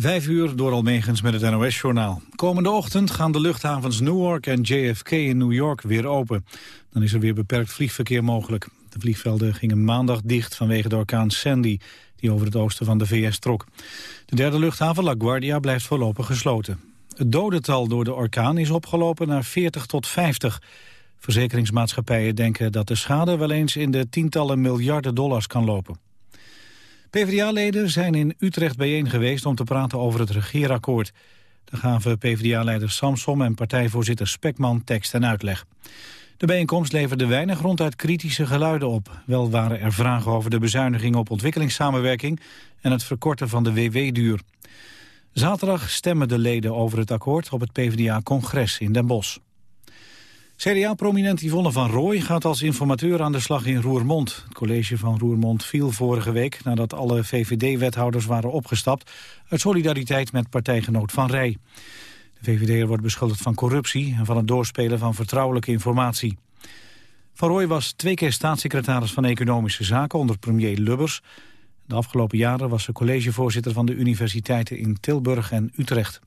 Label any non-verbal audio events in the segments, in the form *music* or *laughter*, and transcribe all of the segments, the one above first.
Vijf uur door Almegens met het NOS-journaal. Komende ochtend gaan de luchthavens Newark en JFK in New York weer open. Dan is er weer beperkt vliegverkeer mogelijk. De vliegvelden gingen maandag dicht vanwege de orkaan Sandy... die over het oosten van de VS trok. De derde luchthaven LaGuardia blijft voorlopig gesloten. Het dodental door de orkaan is opgelopen naar 40 tot 50. Verzekeringsmaatschappijen denken dat de schade wel eens in de tientallen miljarden dollars kan lopen. PvdA-leden zijn in Utrecht bijeen geweest om te praten over het regeerakkoord. Daar gaven PvdA-leider Samsom en partijvoorzitter Spekman tekst en uitleg. De bijeenkomst leverde weinig ronduit kritische geluiden op. Wel waren er vragen over de bezuiniging op ontwikkelingssamenwerking en het verkorten van de WW-duur. Zaterdag stemmen de leden over het akkoord op het PvdA-congres in Den Bosch. CDA-prominent Yvonne van Rooij gaat als informateur aan de slag in Roermond. Het college van Roermond viel vorige week nadat alle VVD-wethouders waren opgestapt... uit solidariteit met partijgenoot Van Rij. De VVD wordt beschuldigd van corruptie en van het doorspelen van vertrouwelijke informatie. Van Rooij was twee keer staatssecretaris van Economische Zaken onder premier Lubbers. De afgelopen jaren was ze collegevoorzitter van de universiteiten in Tilburg en Utrecht.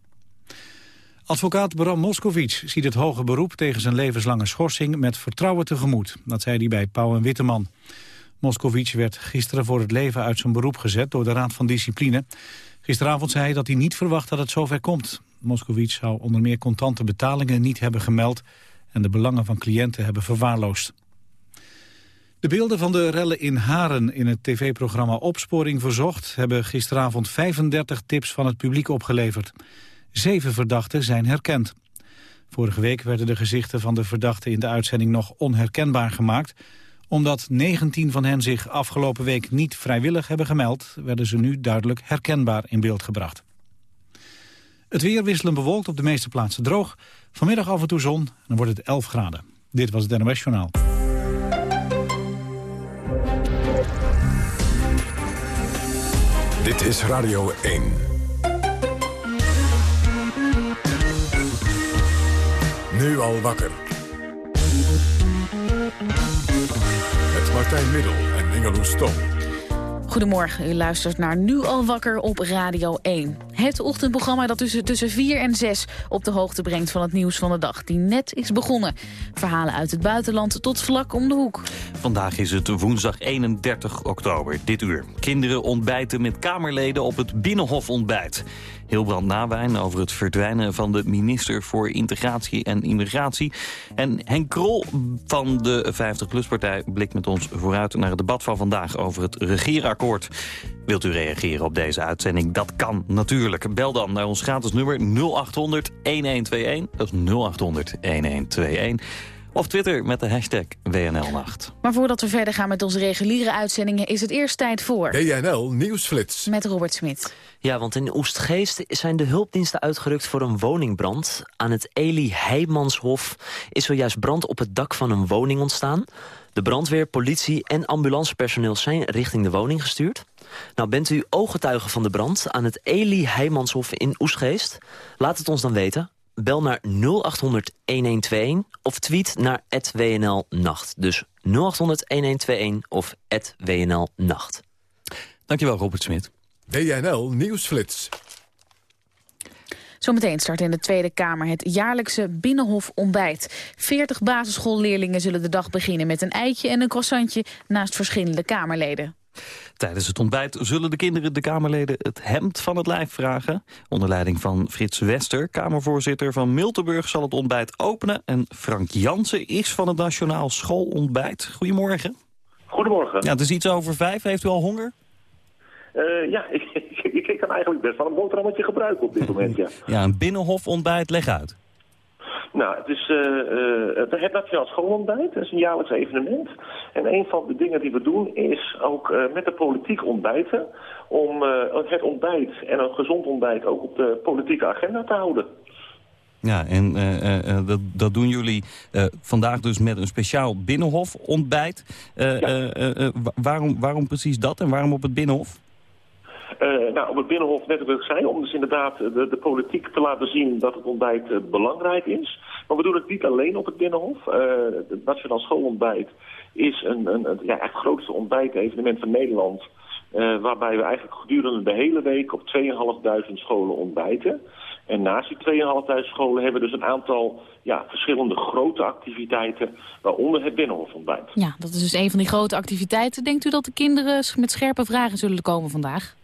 Advocaat Bram Moskovic ziet het hoge beroep tegen zijn levenslange schorsing met vertrouwen tegemoet. Dat zei hij bij Pauw en Witteman. Moskovic werd gisteren voor het leven uit zijn beroep gezet door de Raad van Discipline. Gisteravond zei hij dat hij niet verwacht dat het zover komt. Moskovic zou onder meer contante betalingen niet hebben gemeld en de belangen van cliënten hebben verwaarloosd. De beelden van de rellen in Haren in het tv-programma Opsporing Verzocht... hebben gisteravond 35 tips van het publiek opgeleverd. Zeven verdachten zijn herkend. Vorige week werden de gezichten van de verdachten in de uitzending nog onherkenbaar gemaakt. Omdat 19 van hen zich afgelopen week niet vrijwillig hebben gemeld... werden ze nu duidelijk herkenbaar in beeld gebracht. Het weer wisselen bewolkt op de meeste plaatsen droog. Vanmiddag af en toe zon dan wordt het 11 graden. Dit was het NOS Journaal. Dit is Radio 1. Nu al wakker. Met Martijn Middel en Ingeloes Stom. Goedemorgen, u luistert naar Nu al wakker op Radio 1. Het ochtendprogramma dat tussen, tussen 4 en 6 op de hoogte brengt van het nieuws van de dag die net is begonnen. Verhalen uit het buitenland tot vlak om de hoek. Vandaag is het woensdag 31 oktober, dit uur. Kinderen ontbijten met Kamerleden op het Binnenhof ontbijt. Hilbrand Nawijn over het verdwijnen van de minister voor Integratie en Immigratie. En Henk Krol van de 50PLUS-partij blikt met ons vooruit naar het debat van vandaag over het regeerakkoord. Wilt u reageren op deze uitzending? Dat kan natuurlijk. Bel dan naar ons gratis nummer 0800 1121. Dat is 0800 1121. Of Twitter met de hashtag WNLnacht. Maar voordat we verder gaan met onze reguliere uitzendingen... is het eerst tijd voor... WNL Nieuwsflits. Met Robert Smit. Ja, want in Oestgeest zijn de hulpdiensten uitgerukt voor een woningbrand. Aan het Eli Heijmanshof is zojuist brand op het dak van een woning ontstaan. De brandweer, politie en ambulancepersoneel zijn richting de woning gestuurd. Nou, bent u ooggetuige van de brand aan het Eli Heijmanshof in Oesgeest? Laat het ons dan weten. Bel naar 0800 1121 of tweet naar WNL Nacht. Dus 0800 1121 of WNL Nacht. Dankjewel, Robert Smit. WNL Nieuwsflits. Zometeen start in de Tweede Kamer het jaarlijkse Binnenhof ontbijt. 40 basisschoolleerlingen zullen de dag beginnen met een eitje en een croissantje naast verschillende Kamerleden. Tijdens het ontbijt zullen de kinderen de Kamerleden het hemd van het lijf vragen. Onder leiding van Frits Wester, Kamervoorzitter van Miltenburg, zal het ontbijt openen. En Frank Jansen is van het Nationaal Schoolontbijt. Goedemorgen. Goedemorgen. Ja, het is iets over vijf. Heeft u al honger? Uh, ja, *laughs* ik, ik, ik, kan eigenlijk best wel een boterhammetje gebruiken op dit *laughs* moment, ja. ja, een binnenhofontbijt, leg uit. Nou, het is uh, uh, het Nationaal Schoolontbijt. Dat is een jaarlijks evenement. En een van de dingen die we doen is ook uh, met de politiek ontbijten... om het ontbijt en een gezond ontbijt ook op de politieke agenda te houden. Ja, en dat, dat doen jullie vandaag dus met een speciaal Binnenhof ontbijt. Ja. waarom, waarom precies dat en waarom op het Binnenhof? Uh, nou, op het Binnenhof, net ik zei, om dus inderdaad de, de politiek te laten zien dat het ontbijt uh, belangrijk is. Maar we doen het niet alleen op het Binnenhof. Het Nationaal Schoolontbijt is een, een, een ja, echt grootste ontbijtevenement van Nederland. waarbij we eigenlijk gedurende de hele week op 2.500 scholen ontbijten. En naast die 2.500 scholen hebben we dus een aantal ja, verschillende grote activiteiten, waaronder het Binnenhofontbijt. Ja, dat is dus een van die grote activiteiten. Denkt u dat de kinderen met scherpe vragen zullen komen vandaag?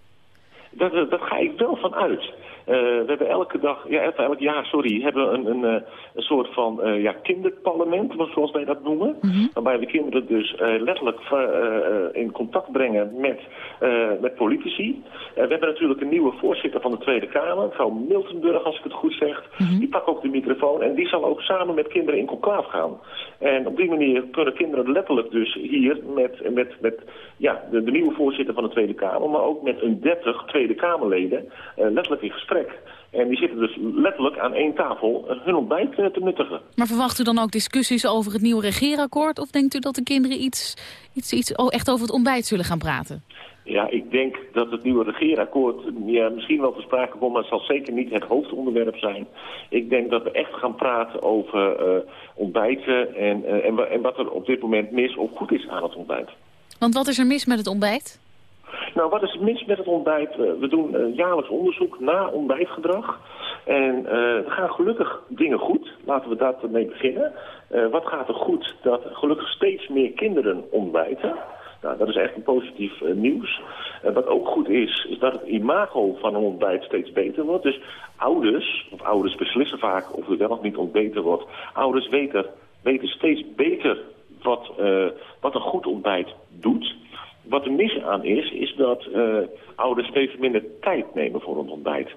Dat ga ik wel van uit. Eh, we hebben elke dag, ja, elk jaar, sorry, hebben een, een, eh, een soort van uh, ja, kinderparlement, zoals wij dat noemen. Mhm. Waarbij we kinderen dus letterlijk in contact brengen met, met politici. we hebben natuurlijk een nieuwe voorzitter van de Tweede Kamer, mevrouw Miltenburg, als ik het goed zeg. Mhm. Die pakt ook de microfoon en die zal ook samen met kinderen in conclaaf gaan. En op die manier kunnen kinderen letterlijk dus hier met, met, met ja, de, de nieuwe voorzitter van de Tweede Kamer, maar ook met een 30 Tweede Kamerleden letterlijk in gesprek. En die zitten dus letterlijk aan één tafel hun ontbijt te nuttigen. Maar verwacht u dan ook discussies over het nieuwe regeerakkoord? Of denkt u dat de kinderen iets, iets, iets oh, echt over het ontbijt zullen gaan praten? Ja, ik denk dat het nieuwe regeerakkoord ja, misschien wel te sprake komt, maar het zal zeker niet het hoofdonderwerp zijn. Ik denk dat we echt gaan praten over uh, ontbijten en, uh, en, en wat er op dit moment mis of goed is aan het ontbijt. Want wat is er mis met het ontbijt? Nou, wat is het mis met het ontbijt? We doen jaarlijks onderzoek naar ontbijtgedrag. En uh, er gaan gelukkig dingen goed. Laten we daarmee beginnen. Uh, wat gaat er goed? Dat gelukkig steeds meer kinderen ontbijten. Nou, dat is echt een positief nieuws. Wat ook goed is, is dat het imago van een ontbijt steeds beter wordt. Dus ouders, of ouders beslissen vaak of er wel of niet ontbeten wordt. Ouders weten, weten steeds beter wat, wat een goed ontbijt doet. Wat er mis aan is, is dat uh, ouders steeds minder tijd nemen voor een ontbijt.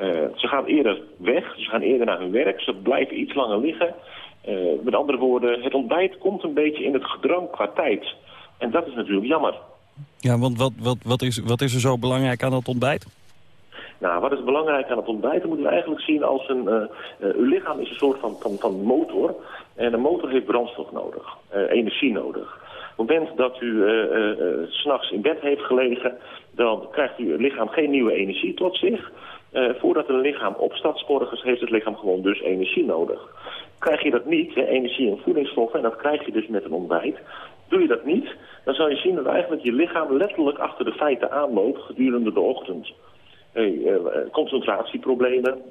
Uh, ze gaan eerder weg, ze gaan eerder naar hun werk, ze blijven iets langer liggen. Uh, met andere woorden, het ontbijt komt een beetje in het gedrang qua tijd. En dat is natuurlijk jammer. Ja, want wat, wat, wat, is, wat is er zo belangrijk aan dat ontbijt? Nou, wat is belangrijk aan het ontbijt? moeten we eigenlijk zien als een... Uh, uw lichaam is een soort van, van, van motor. En een motor heeft brandstof nodig, energie nodig. Op het moment dat u uh, uh, s'nachts in bed heeft gelegen, dan krijgt uw lichaam geen nieuwe energie tot zich. Voordat een lichaam opstaat, sporgens, heeft het lichaam gewoon dus energie nodig. Krijg je dat niet, energie en voedingsstoffen, en dat krijg je dus met een ontbijt. Doe je dat niet, dan zal je zien dat eigenlijk je lichaam letterlijk achter de feiten aanloopt gedurende de ochtend. Concentratieproblemen,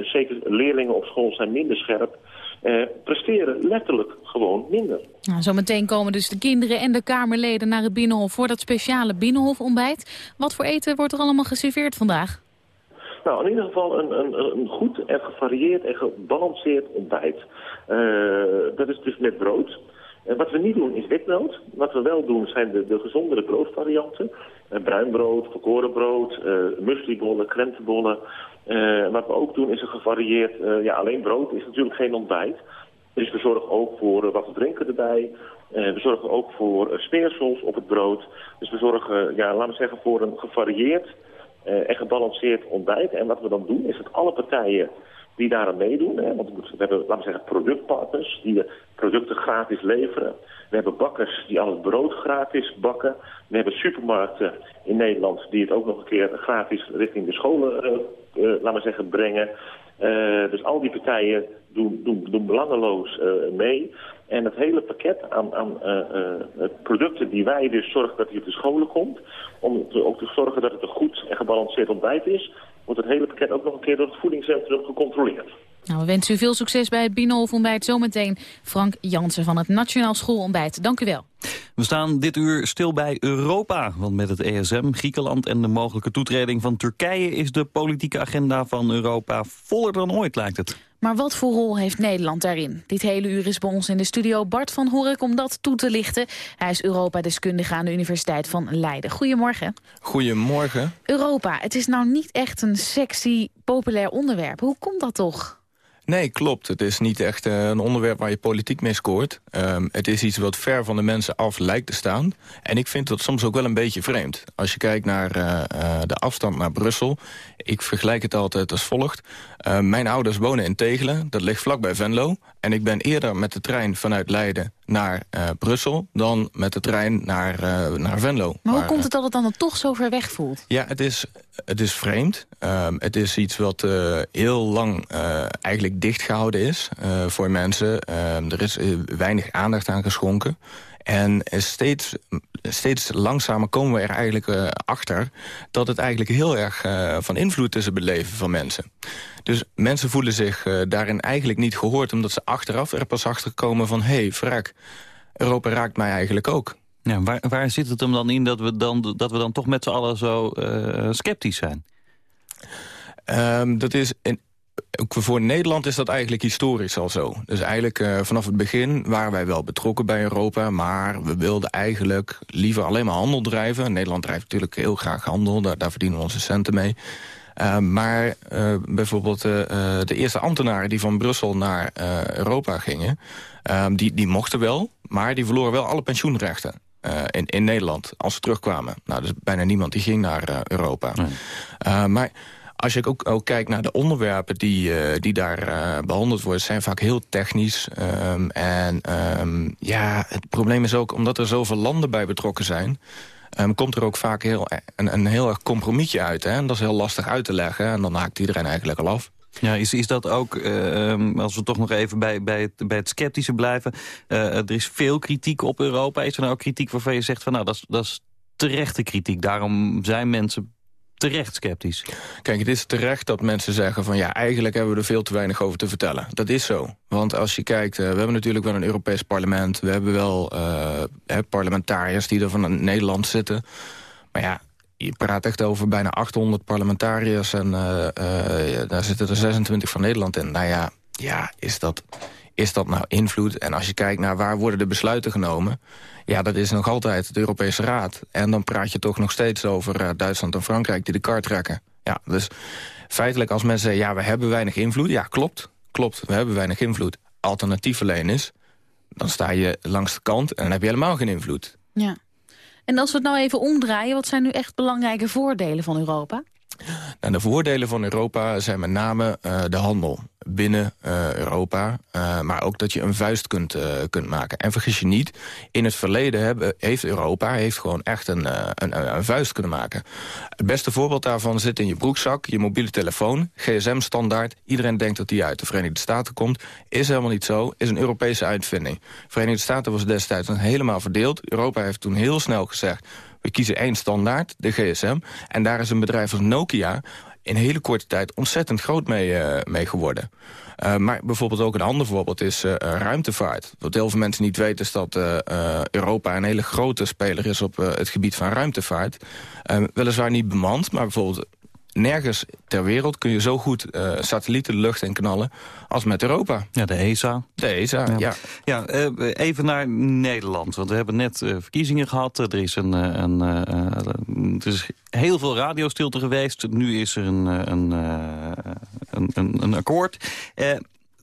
zeker leerlingen op school zijn minder scherp. Uh, presteren letterlijk gewoon minder. Nou, zometeen komen dus de kinderen en de Kamerleden naar het Binnenhof voor dat speciale Binnenhofontbijt. Wat voor eten wordt er allemaal geserveerd vandaag? Nou, in ieder geval een, een, een goed en gevarieerd en gebalanceerd ontbijt. Uh, dat is dus met brood. En wat we niet doen is witbrood. Wat we wel doen zijn de, de gezondere broodvarianten. Uh, bruin brood, volkoren brood, uh, muslibollen, krentenbollen. Uh, wat we ook doen is een gevarieerd... ja, alleen brood is natuurlijk geen ontbijt. Dus we zorgen ook voor wat te drinken erbij. we zorgen ook voor speersels op het brood. Dus we zorgen, ja, laten we zeggen, voor een gevarieerd en gebalanceerd ontbijt. En wat we dan doen is dat alle partijen die daar aan meedoen. Hè? Want we hebben, laten we zeggen, productpartners die de producten gratis leveren. We hebben bakkers die al het brood gratis bakken. We hebben supermarkten in Nederland die het ook nog een keer gratis richting de scholen, uh, uh, laten we zeggen, brengen. Uh, dus al die partijen doen, doen, doen belangeloos mee. En het hele pakket aan, aan producten die wij dus zorgen dat die op de scholen komt... om te, ook te zorgen dat het een goed en gebalanceerd ontbijt is wordt het hele pakket ook nog een keer door het voedingscentrum gecontroleerd. Nou, we wensen u veel succes bij het Binnenhof Ontbijt. Zometeen Frank Jansen van het Nationaal Schoolontbijt. Dank u wel. We staan dit uur stil bij Europa. Want met het ESM, Griekenland en de mogelijke toetreding van Turkije... is de politieke agenda van Europa voller dan ooit, lijkt het. Maar wat voor rol heeft Nederland daarin? Dit hele uur is bij ons in de studio Bart van Horek om dat toe te lichten. Hij is Europa-deskundige aan de Universiteit van Leiden. Goedemorgen. Goedemorgen. Europa, het is nou niet echt een sexy, populair onderwerp. Hoe komt dat toch? Nee, klopt. Het is niet echt uh, een onderwerp waar je politiek mee scoort. Um, het is iets wat ver van de mensen af lijkt te staan. En ik vind dat soms ook wel een beetje vreemd. Als je kijkt naar uh, uh, de afstand naar Brussel... ik vergelijk het altijd als volgt. mijn ouders wonen in Tegelen, dat ligt vlakbij Venlo. En ik ben eerder met de trein vanuit Leiden naar Brussel... dan met de trein naar, naar Venlo. Maar hoe komt het dat het dan toch zo ver weg voelt? Ja, het is, het is vreemd. Um, het is iets wat heel lang eigenlijk dichtgehouden is voor mensen. Uh, er is weinig aandacht aan geschonken. En steeds, steeds langzamer komen we er eigenlijk uh, achter... dat het eigenlijk heel erg uh, van invloed is op het leven van mensen. Dus mensen voelen zich uh, daarin eigenlijk niet gehoord... omdat ze achteraf er pas achter komen van... hé, hey, Europa raakt mij eigenlijk ook. Ja, waar, waar zit het hem dan in dat we dan, dat we dan toch met z'n allen zo sceptisch zijn? Um, dat is in, voor Nederland is dat eigenlijk historisch al zo. Dus eigenlijk uh, vanaf het begin waren wij wel betrokken bij Europa... maar we wilden eigenlijk liever alleen maar handel drijven. Nederland drijft natuurlijk heel graag handel, daar, daar verdienen we onze centen mee. Uh, maar uh, bijvoorbeeld de eerste ambtenaren die van Brussel naar Europa gingen... die, die mochten wel, maar die verloren wel alle pensioenrechten. in, in Nederland, als ze terugkwamen. Nou, dus bijna niemand die ging naar Europa. Nee. maar als je ook, ook kijkt naar de onderwerpen die, uh, die daar uh, behandeld worden... zijn vaak heel technisch. Um, en um, ja, het probleem is ook, omdat er zoveel landen bij betrokken zijn... Um, komt er ook vaak heel, een, een heel erg compromisje uit. Hè? En dat is heel lastig uit te leggen. En dan haakt iedereen eigenlijk al af. Ja, is, is dat ook, als we toch nog even bij, bij, het, bij het sceptische blijven... Er is veel kritiek op Europa. Is er nou kritiek waarvan je zegt van nou, dat is, dat is terechte kritiek. Daarom zijn mensen terecht sceptisch. Kijk, het is terecht dat mensen zeggen van... ja, eigenlijk hebben we er veel te weinig over te vertellen. Dat is zo. Want als je kijkt, uh, we hebben natuurlijk wel een Europees parlement... we hebben wel uh, parlementariërs die er van Nederland zitten. Maar ja, je praat echt over bijna 800 parlementariërs... en uh, daar zitten er 26 van Nederland in. Nou ja, ja is dat is dat nou invloed? En als je kijkt naar waar worden de besluiten genomen... ja, dat is nog altijd de Europese Raad. En dan praat je toch nog steeds over uh, Duitsland en Frankrijk... die de kaart trekken. Ja, dus feitelijk als mensen zeggen... ja, we hebben weinig invloed. Ja, klopt. Klopt, we hebben weinig invloed. Alternatief alleen is... dan sta je langs de kant en dan heb je helemaal geen invloed. Ja. En als we het nou even omdraaien... wat zijn nu echt belangrijke voordelen van Europa? Nou, de voordelen van Europa zijn met name uh, de handel binnen uh, Europa. Uh, maar ook dat je een vuist kunt, kunt maken. En vergis je niet, in het verleden hebben, heeft Europa heeft gewoon echt een, een, een, vuist kunnen maken. Het beste voorbeeld daarvan zit in je broekzak, je mobiele telefoon, gsm-standaard. Iedereen denkt dat die uit de Verenigde Staten komt. Is helemaal niet zo, is een Europese uitvinding. De Verenigde Staten was destijds helemaal verdeeld. Europa heeft toen heel snel gezegd we kiezen één standaard, de GSM. En daar is een bedrijf als Nokia in hele korte tijd ontzettend groot mee, uh, mee geworden. Uh, maar bijvoorbeeld ook een ander voorbeeld is uh, ruimtevaart. Wat heel veel mensen niet weten is dat Europa een hele grote speler is op het gebied van ruimtevaart. weliswaar niet bemand, maar bijvoorbeeld nergens ter wereld kun je zo goed uh, satellieten de lucht in knallen als met Europa. Ja, de ESA. De ESA, ja. Ja, ja uh, even naar Nederland, want we hebben net uh, verkiezingen gehad. Er is, een, een, er is heel veel radiostilte geweest. Nu is er een, een, een, een, een akkoord.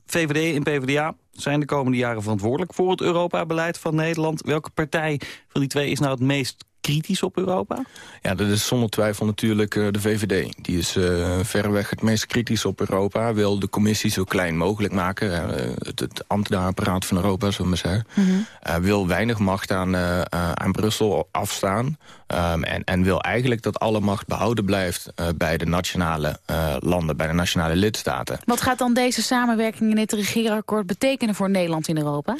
VVD en PvdA zijn de komende jaren verantwoordelijk voor het Europa-beleid van Nederland. Welke partij van die twee is nou het meest kritisch op Europa? Ja, dat is zonder twijfel natuurlijk uh, de VVD. Die is uh, verreweg het meest kritisch op Europa. Wil de commissie zo klein mogelijk maken. Uh, het, het ambtenaarapparaat van Europa, zullen we zeggen. Mm -hmm. wil weinig macht aan, aan Brussel afstaan. Um, en, en wil eigenlijk dat alle macht behouden blijft bij de nationale landen, bij de nationale lidstaten. Wat gaat dan deze samenwerking in het regeerakkoord betekenen voor Nederland in Europa?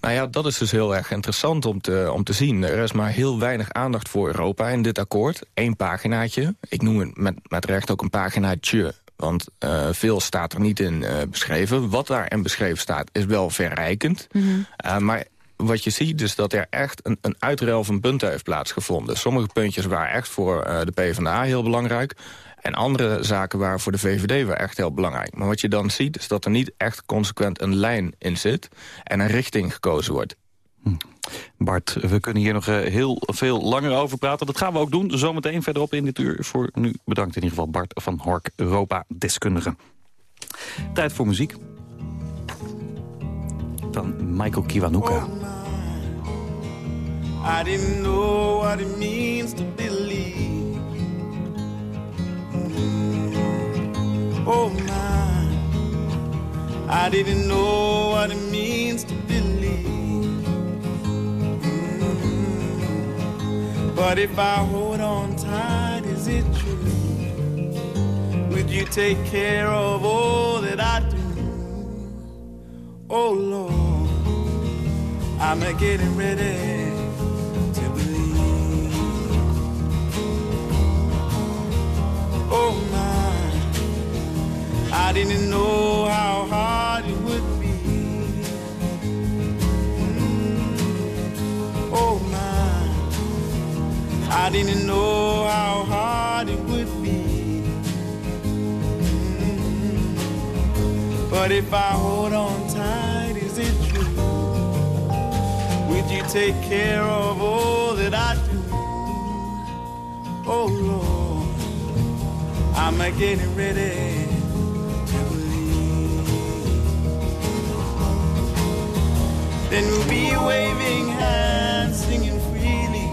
Nou ja, dat is dus heel erg interessant om te, om te zien. Er is maar heel weinig aandacht voor Europa in dit akkoord. Eén paginaatje. Ik noem het met, met recht ook een paginaatje. Want uh, veel staat er niet in uh, beschreven. Wat daarin beschreven staat is wel verrijkend. Mm -hmm. uh, maar wat je ziet is dat er echt een, een uitruil van punten heeft plaatsgevonden. Sommige puntjes waren echt voor de PvdA heel belangrijk. En andere zaken waren voor de VVD wel echt heel belangrijk. Maar wat je dan ziet is dat er niet echt consequent een lijn in zit... en een richting gekozen wordt. Hm. Bart, we kunnen hier nog eh, heel veel langer over praten. Dat gaan we ook doen, zometeen verderop in dit uur. Voor nu bedankt in ieder geval Bart van Hork, Europa-deskundige. Tijd voor muziek. Van Michael Kiwanuka. Oh I didn't know what it means to believe Oh my, I didn't know what it means to believe. Mm. But if I hold on tight, is it true? Would you take care of all that I do? Oh Lord, I'm a getting ready Oh my, I didn't know how hard it would be. Mm. Oh my, I didn't know how hard it would be. Mm. But if I hold on tight, is it true? Would you take care of all that I do? Oh Lord, I'm getting ready to believe. Then we'll be waving hands, singing freely,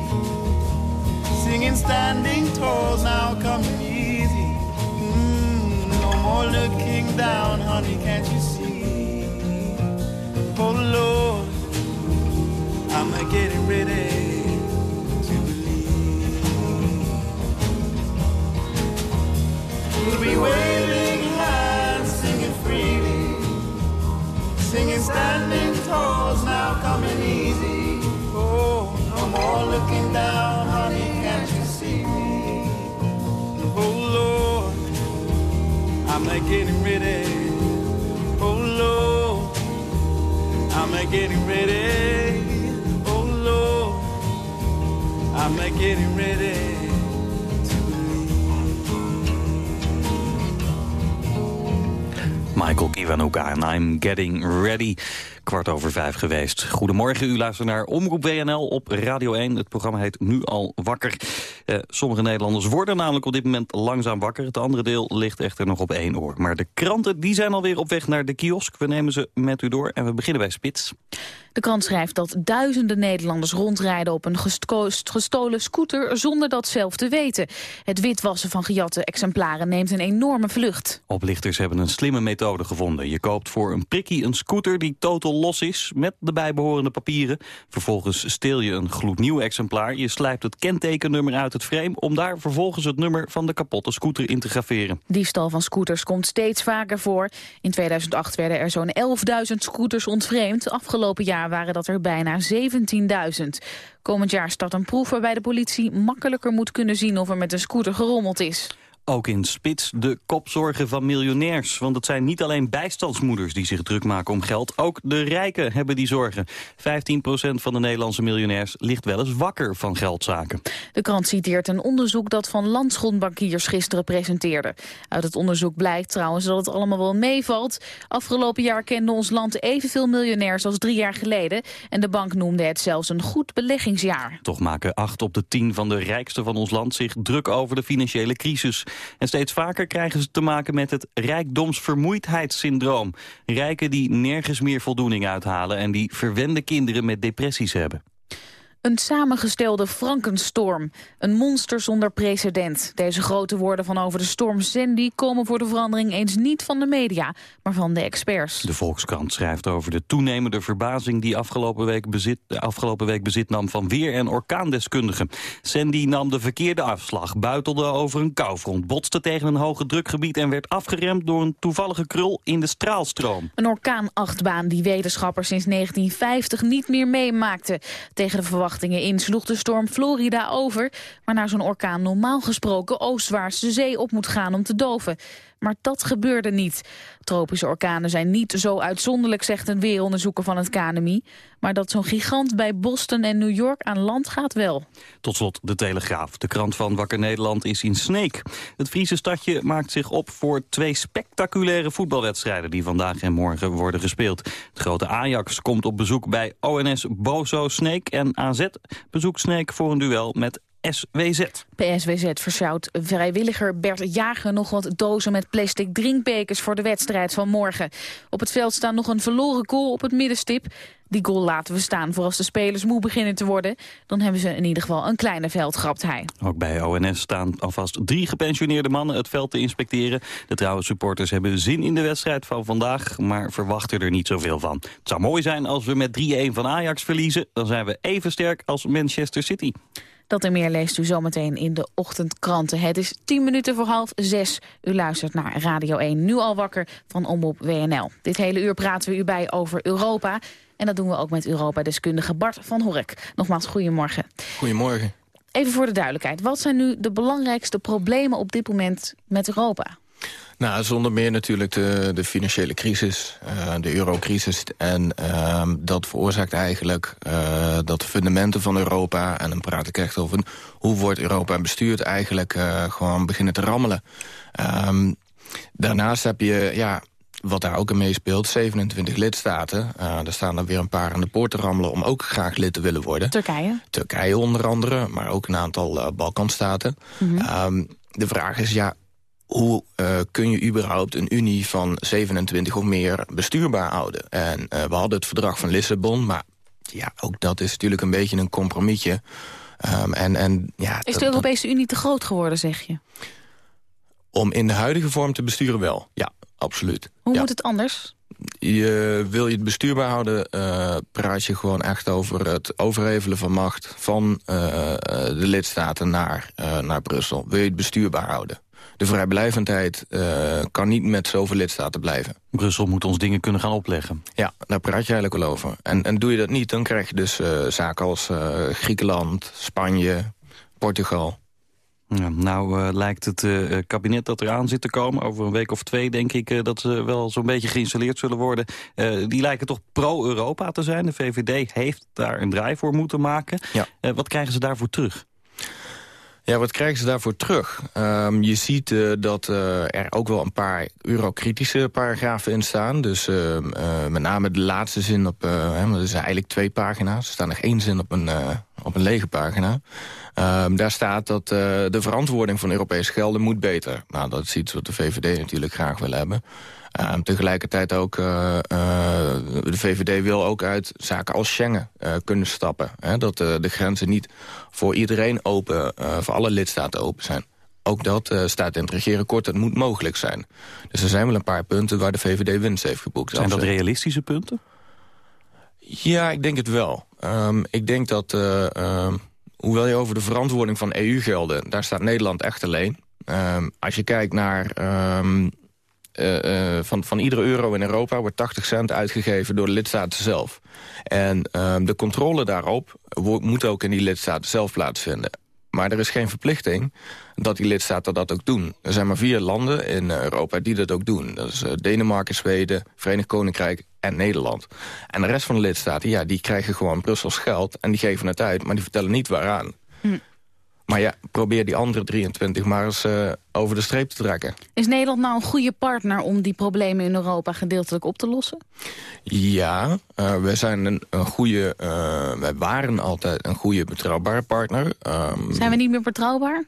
singing standing tall, now coming easy. Mm, no more looking down, honey, can't you see? Oh Lord. I'm getting ready We'll be waving hands, singing freely, singing standing tall, now coming easy. Oh, no more looking down, honey, can't you see me? Oh Lord, I'm a getting ready. Oh Lord, I'm a getting ready. Oh Lord, I'm a getting ready. Michael Kiwanuka en I'm Getting Ready. Kwart over vijf geweest. Goedemorgen, u luistert naar Omroep WNL op Radio 1. Het programma heet Nu al wakker. Eh, sommige Nederlanders worden namelijk op dit moment langzaam wakker. Het andere deel ligt echter nog op één oor. Maar de kranten die zijn alweer op weg naar de kiosk. We nemen ze met u door en we beginnen bij Spits. De krant schrijft dat duizenden Nederlanders rondrijden op een gestolen scooter zonder dat zelf te weten. Het witwassen van gejatte exemplaren neemt een enorme vlucht. Oplichters hebben een slimme methode gevonden. Je koopt voor een prikkie een scooter die totaal los is met de bijbehorende papieren. Vervolgens steel je een gloednieuw exemplaar. Je slijpt het kentekennummer uit het frame om daar vervolgens het nummer van de kapotte scooter in te graveren. Diefstal van scooters komt steeds vaker voor. In 2008 werden er zo'n 11.000 scooters ontvreemd. Afgelopen jaar waren dat er bijna 17.000. Komend jaar start een proef waarbij de politie makkelijker moet kunnen zien of er met een scooter gerommeld is. Ook in Spits de kopzorgen van miljonairs. Want het zijn niet alleen bijstandsmoeders die zich druk maken om geld. Ook de rijken hebben die zorgen. 15% van de Nederlandse miljonairs ligt wel eens wakker van geldzaken. De krant citeert een onderzoek dat Van Landschotbankiers gisteren presenteerde. Uit het onderzoek blijkt trouwens dat het allemaal wel meevalt. Afgelopen jaar kende ons land evenveel miljonairs als drie jaar geleden. En de bank noemde het zelfs een goed beleggingsjaar. Toch maken acht op de tien van de rijkste van ons land zich druk over de financiële crisis. En steeds vaker krijgen ze te maken met het rijkdomsvermoeidheidssyndroom. Rijken die nergens meer voldoening uithalen en die verwende kinderen met depressies hebben. Een samengestelde Frankenstorm. Een monster zonder precedent. Deze grote woorden van over de storm Sandy komen voor de verandering eens niet van de media, maar van de experts. De Volkskrant schrijft over de toenemende verbazing die afgelopen week bezit, afgelopen week bezit nam van weer- en orkaandeskundigen. Sandy nam de verkeerde afslag, buitelde over een koufront, botste tegen een hoge drukgebied en werd afgeremd door een toevallige krul in de straalstroom. Een orkaanachtbaan die wetenschappers sinds 1950 niet meer meemaakten. Tegen de verwachting in sloeg de storm Florida over... waarna zo'n orkaan normaal gesproken oostwaarts de zee op moet gaan om te doven. Maar dat gebeurde niet. Tropische orkanen zijn niet zo uitzonderlijk, zegt een weeronderzoeker van het KNMI. Maar dat zo'n gigant bij Boston en New York aan land gaat wel. Tot slot de Telegraaf. De krant van Wakker Nederland is in Sneek. Het Friese stadje maakt zich op voor twee spectaculaire voetbalwedstrijden... die vandaag en morgen worden gespeeld. Het grote Ajax komt op bezoek bij ONS Bozo Sneek... en AZ bezoekt Sneek voor een duel met SWZ. PSWZ versjouwt vrijwilliger Bert Jager nog wat dozen met plastic drinkbekers voor de wedstrijd van morgen. Op het veld staan nog een verloren goal op het middenstip. Die goal laten we staan voor als de spelers moe beginnen te worden. Dan hebben ze in ieder geval een kleine veld, grapt hij. Ook bij ONS staan alvast drie gepensioneerde mannen het veld te inspecteren. De trouwe supporters hebben zin in de wedstrijd van vandaag, maar verwachten er niet zoveel van. Het zou mooi zijn als we met 3-1 van Ajax verliezen. Dan zijn we even sterk als Manchester City. Dat en meer leest u zometeen in de ochtendkranten. Het is 10 minuten voor half zes. U luistert naar Radio 1, nu al wakker van Omroep WNL. Dit hele uur praten we u bij over Europa. En dat doen we ook met Europa-deskundige Bart van Hork. Nogmaals, goedemorgen. Goedemorgen. Even voor de duidelijkheid. Wat zijn nu de belangrijkste problemen op dit moment met Europa? Nou, zonder meer natuurlijk de, de financiële crisis, uh, de eurocrisis. En uh, dat veroorzaakt eigenlijk uh, dat de fundamenten van Europa... en dan praat ik echt over hoe wordt Europa bestuurd... eigenlijk uh, gewoon beginnen te rammelen. Um, daarnaast heb je, ja, wat daar ook in meespeelt, 27 lidstaten. Uh, er staan er weer een paar aan de poort te rammelen... om ook graag lid te willen worden. Turkije? Turkije onder andere, maar ook een aantal uh, Balkanstaten. Mm -hmm. um, de vraag is, ja, hoe uh, kun je überhaupt een unie van 27 of meer bestuurbaar houden? En we hadden het verdrag van Lissabon, maar ja, ook dat is natuurlijk een beetje een compromisje. Um, en, en, ja, is de Europese Unie te groot geworden, zeg je? Om in de huidige vorm te besturen wel, ja, absoluut. Hoe ja. moet het anders? Je, wil je het bestuurbaar houden, uh, praat je gewoon echt over het overhevelen van macht... van de lidstaten naar, naar Brussel. Wil je het bestuurbaar houden? de vrijblijvendheid uh, kan niet met zoveel lidstaten blijven. Brussel moet ons dingen kunnen gaan opleggen. Ja, daar praat je eigenlijk wel over. En, en doe je dat niet, dan krijg je dus uh, zaken als uh, Griekenland, Spanje, Portugal. Ja, nou uh, lijkt het uh, kabinet dat eraan zit te komen... over een week of twee denk ik uh, dat ze wel zo'n beetje geïnstalleerd zullen worden. die lijken toch pro-Europa te zijn. De VVD heeft daar een draai voor moeten maken. Ja. wat krijgen ze daarvoor terug? Ja, wat krijgen ze daarvoor terug? Um, je ziet uh, dat uh, er ook wel een paar eurokritische paragrafen in staan. Dus uh, met name de laatste zin op... Hè, dat is eigenlijk twee pagina's. Er staat nog één zin op een, op een lege pagina. Um, daar staat dat de verantwoording van Europese gelden moet beter. Nou, dat is iets wat de VVD natuurlijk graag wil hebben. Um, tegelijkertijd ook, uh, uh, de VVD wil ook uit zaken als Schengen uh, kunnen stappen. Hè? Dat de grenzen niet voor iedereen open, voor alle lidstaten open zijn. Ook dat staat in het regeerakkoord, dat moet mogelijk zijn. Dus er zijn wel een paar punten waar de VVD winst heeft geboekt. Zijn dat realistische punten? Ja, ik denk het wel. Um, ik denk dat, um, hoewel je over de verantwoording van EU-gelden... daar staat Nederland echt alleen. Um, als je kijkt naar... uh, van, van iedere euro in Europa wordt 80 cent uitgegeven door de lidstaten zelf. En uh, de controle daarop moet ook in die lidstaten zelf plaatsvinden. Maar er is geen verplichting dat die lidstaten dat ook doen. Er zijn maar vier landen in Europa die dat ook doen. Dat is Denemarken, Zweden, Verenigd Koninkrijk en Nederland. En de rest van de lidstaten, ja, die krijgen gewoon Brussels geld... en die geven het uit, maar die vertellen niet waaraan. Maar ja, probeer die andere 23 maar eens uh, over de streep te trekken. Is Nederland nou een goede partner om die problemen in Europa gedeeltelijk op te lossen? Ja, uh, we zijn een, een goede, uh, wij waren altijd een goede betrouwbare partner. Um, zijn we niet meer betrouwbaar?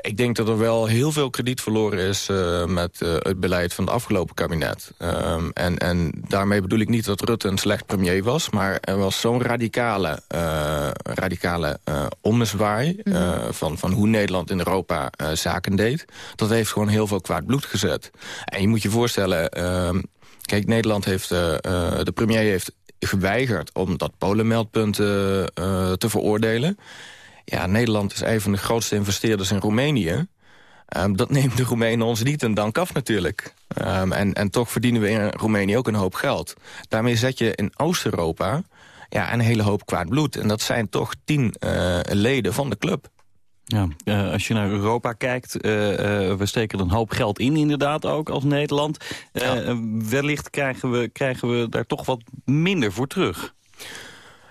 Ik denk dat er wel heel veel krediet verloren is uh, met uh, het beleid van het afgelopen kabinet. Um, en, en daarmee bedoel ik niet dat Rutte een slecht premier was... maar er was zo'n radicale, uh, radicale ommezwaai mm -hmm. van, van hoe Nederland in Europa zaken deed. Dat heeft gewoon heel veel kwaad bloed gezet. En je moet je voorstellen... Um, kijk, Nederland heeft, de premier heeft geweigerd om dat Polenmeldpunt te veroordelen... Ja, Nederland is een van de grootste investeerders in Roemenië. Um, dat neemt de Roemenen ons niet een dank af natuurlijk. Um, en, en toch verdienen we in Roemenië ook een hoop geld. Daarmee zet je in Oost-Europa ja, een hele hoop kwaad bloed. En dat zijn toch tien uh, leden van de club. Ja, uh, als je naar Europa kijkt, uh, uh, we steken er een hoop geld in inderdaad ook als Nederland. Ja. Wellicht krijgen we, krijgen we daar toch wat minder voor terug.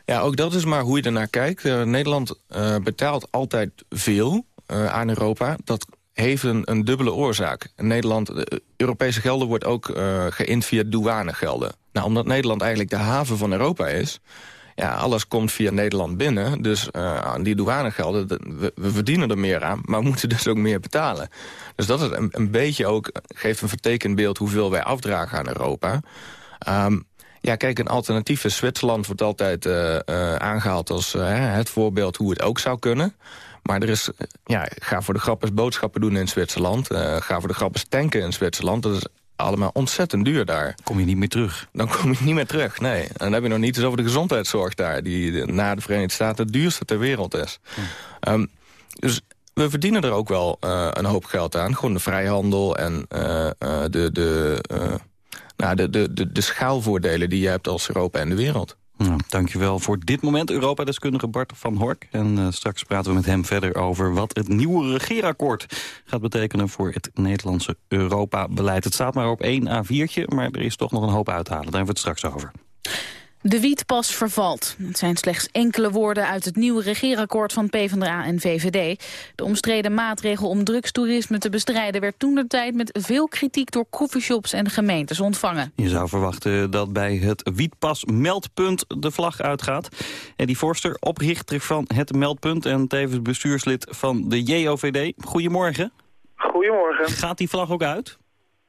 Ja, ook dat is maar hoe je ernaar kijkt. Uh, Nederland uh, betaalt altijd veel uh, aan Europa. Dat heeft een, een dubbele oorzaak. Nederland, Europese gelden wordt ook geïnd via douanegelden. Nou, omdat Nederland eigenlijk de haven van Europa is... Ja, alles komt via Nederland binnen. Dus die douanegelden, we, verdienen er meer aan... maar moeten dus ook meer betalen. Dus dat is een, een beetje ook, geeft een vertekend beeld... hoeveel wij afdragen aan Europa... Um, ja, kijk, een alternatief is Zwitserland wordt altijd uh, uh, aangehaald als uh, het voorbeeld hoe het ook zou kunnen. Maar er is, ja, ga voor de grap eens boodschappen doen in Zwitserland. ga voor de grap eens tanken in Zwitserland. Dat is allemaal ontzettend duur daar. Kom je niet meer terug? Dan kom je niet meer terug, nee. En dan heb je nog niet eens over de gezondheidszorg daar... die na de Verenigde Staten het duurste ter wereld is. Hm. Um, dus we verdienen er ook wel een hoop geld aan. Gewoon de vrijhandel en de... de nou, de, de, de, de schaalvoordelen die je hebt als Europa en de wereld. Nou, dankjewel voor dit moment, Europa-deskundige Bart van Hork. En uh, straks praten we met hem verder over wat het nieuwe regeerakkoord gaat betekenen voor het Nederlandse Europa-beleid. Het staat maar op één A4'tje, maar er is toch nog een hoop uit te halen. Daar hebben we het straks over. De wietpas vervalt. Het zijn slechts enkele woorden uit het nieuwe regeerakkoord van PvdA en VVD. De omstreden maatregel om drugstoerisme te bestrijden... werd toen de tijd met veel kritiek door coffeeshops en gemeentes ontvangen. Je zou verwachten dat bij het wietpas meldpunt de vlag uitgaat. Eddie Forster, oprichter van het meldpunt... en tevens bestuurslid van de JOVD. Goedemorgen. Goedemorgen. Gaat die vlag ook uit?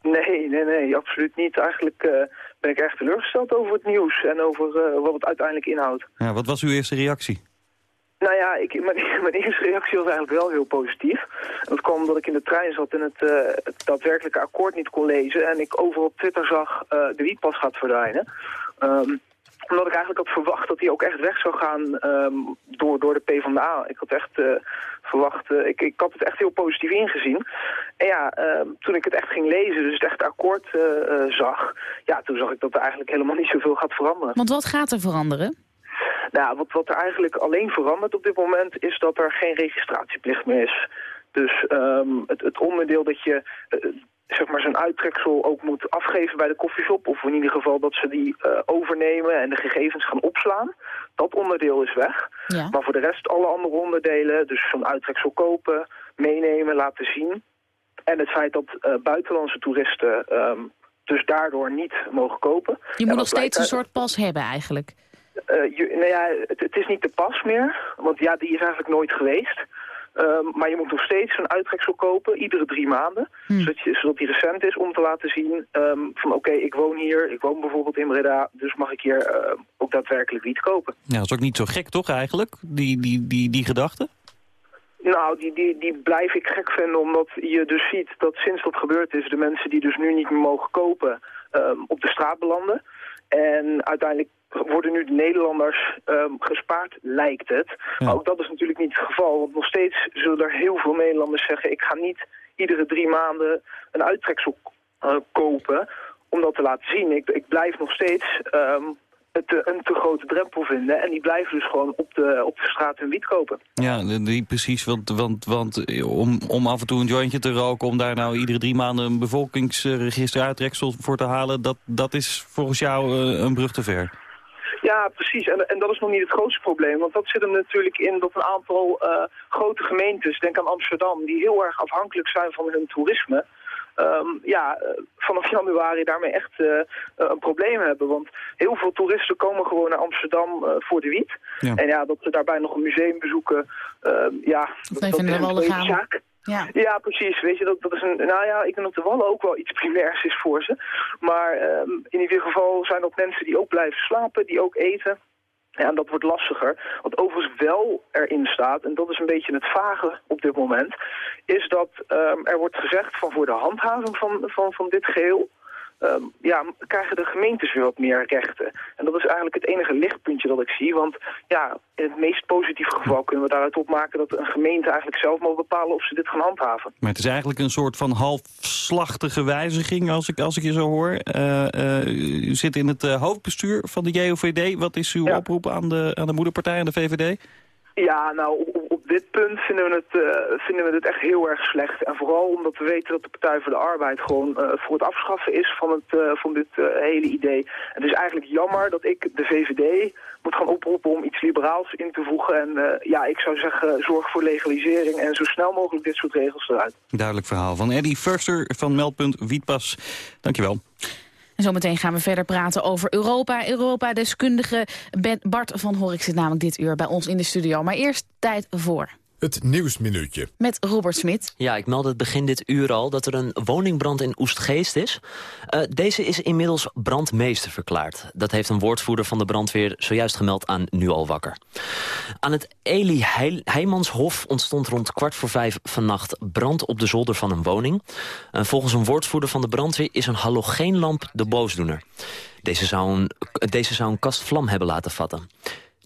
Nee, nee, nee, absoluut niet. Eigenlijk... Uh ben ik erg teleurgesteld over het nieuws en over uh, wat het uiteindelijk inhoudt. Ja, wat was uw eerste reactie? Nou ja, ik, *laughs* mijn, mijn, eerste reactie was eigenlijk wel heel positief. Dat kwam omdat ik in de trein zat en het, uh, het daadwerkelijke akkoord niet kon lezen... en ik over op Twitter zag uh, de wietpas gaat verdwijnen. Um, omdat ik eigenlijk had verwacht dat hij ook echt weg zou gaan um, door, door de PvdA. Ik had echt uh, verwacht, uh, ik, ik had het echt heel positief ingezien. En ja, uh, toen ik het echt ging lezen, dus het echt akkoord uh, zag... ja, toen zag ik dat er eigenlijk helemaal niet zoveel gaat veranderen. Want wat gaat er veranderen? Nou, wat, wat er eigenlijk alleen verandert op dit moment... is dat er geen registratieplicht meer is. Dus um, het, het onderdeel dat je zeg maar, zijn uittreksel ook moet afgeven bij de koffieshop. Of in ieder geval dat ze die uh, overnemen en de gegevens gaan opslaan. Dat onderdeel is weg. Ja. Maar voor de rest alle andere onderdelen, dus zo'n uittreksel kopen, meenemen, laten zien. En het feit dat uh, buitenlandse toeristen um, dus daardoor niet mogen kopen. Je moet nog steeds een soort pas hebben eigenlijk. Uh, je, nou ja, het, het is niet de pas meer, want ja, die is eigenlijk nooit geweest. Um, maar je moet nog steeds een uittreksel kopen, iedere drie maanden. Hm. Zodat, je, zodat die recent is om te laten zien um, van oké, okay, ik woon hier, ik woon bijvoorbeeld in Breda, dus mag ik hier uh, ook daadwerkelijk wiet kopen. Ja, dat is ook niet zo gek toch eigenlijk, die, die, die, die gedachte? Nou, die, die, die blijf ik gek vinden, omdat je dus ziet dat sinds dat gebeurd is... de mensen die dus nu niet meer mogen kopen, um, op de straat belanden. En uiteindelijk worden nu de Nederlanders um, gespaard, lijkt het. Ja. Maar ook dat is natuurlijk niet het geval. Want nog steeds zullen er heel veel Nederlanders zeggen... ik ga niet iedere drie maanden een uittreksel uh, kopen om dat te laten zien. Ik, ik blijf nog steeds um, het, een te grote drempel vinden. En die blijven dus gewoon op de, op de straat hun wiet kopen. Ja, die, precies. Want, want, want om, om af en toe een jointje te roken... om daar nou iedere drie maanden een bevolkingsregister uittreksel voor te halen... dat, dat is volgens jou een brug te ver. Ja, precies. En, en dat is nog niet het grootste probleem. Want dat zit er natuurlijk in dat een aantal uh, grote gemeentes, denk aan Amsterdam... die heel erg afhankelijk zijn van hun toerisme... Um, ja, vanaf *laughs* januari daarmee echt uh, een probleem hebben. Want heel veel toeristen komen gewoon naar Amsterdam uh, voor de wiet. Ja. En ja, dat ze daarbij nog een museum bezoeken, uh, ja, dat, dat is een tweede zaak. Ja. ja, precies. Weet je, dat, dat is een, nou ja, ik denk dat de Wallen ook wel iets primairs is voor ze. Maar um, in ieder geval zijn dat mensen die ook blijven slapen, die ook eten. Ja, en dat wordt lastiger. Wat overigens wel erin staat, en dat is een beetje het vage op dit moment... is dat um, er wordt gezegd van voor de handhaving van, van, van dit geheel... Um, ja, krijgen de gemeentes weer wat meer rechten. En dat is eigenlijk het enige lichtpuntje dat ik zie. Want ja, in het meest positieve geval kunnen we daaruit opmaken... dat een gemeente eigenlijk zelf mag bepalen of ze dit gaan handhaven. Maar het is eigenlijk een soort van halfslachtige wijziging als ik, als ik je zo hoor. Uh, uh, u zit in het uh, hoofdbestuur van de JOVD. Wat is uw ja. oproep aan de, aan de moederpartij, aan de VVD? Ja, nou, dit punt vinden we, het, uh, vinden we het echt heel erg slecht. En vooral omdat we weten dat de Partij voor de Arbeid gewoon uh, voor het afschaffen is van, het, uh, van dit hele idee. Het is eigenlijk jammer dat ik de VVD moet gaan oproepen om iets liberaals in te voegen. En ja, ik zou zeggen, zorg voor legalisering en zo snel mogelijk dit soort regels eruit. Duidelijk verhaal van Eddie Furster van Meldpunt Wietpas. Dankjewel. En zometeen gaan we verder praten over Europa. Europa-deskundige Bart van Horik zit namelijk dit uur bij ons in de studio. Maar eerst tijd voor... Het Nieuwsminuutje. Met Robert Smit. Ja, ik meldde het begin dit uur al dat er een woningbrand in Oestgeest is. Uh, deze is inmiddels brandmeester verklaard. Dat heeft een woordvoerder van de brandweer zojuist gemeld aan Nu al wakker. Aan het Eli Heil Heijmanshof ontstond rond kwart voor vijf vannacht brand op de zolder van een woning. Uh, volgens een woordvoerder van de brandweer is een halogeenlamp de boosdoener. Deze zou een, deze zou een kast vlam hebben laten vatten.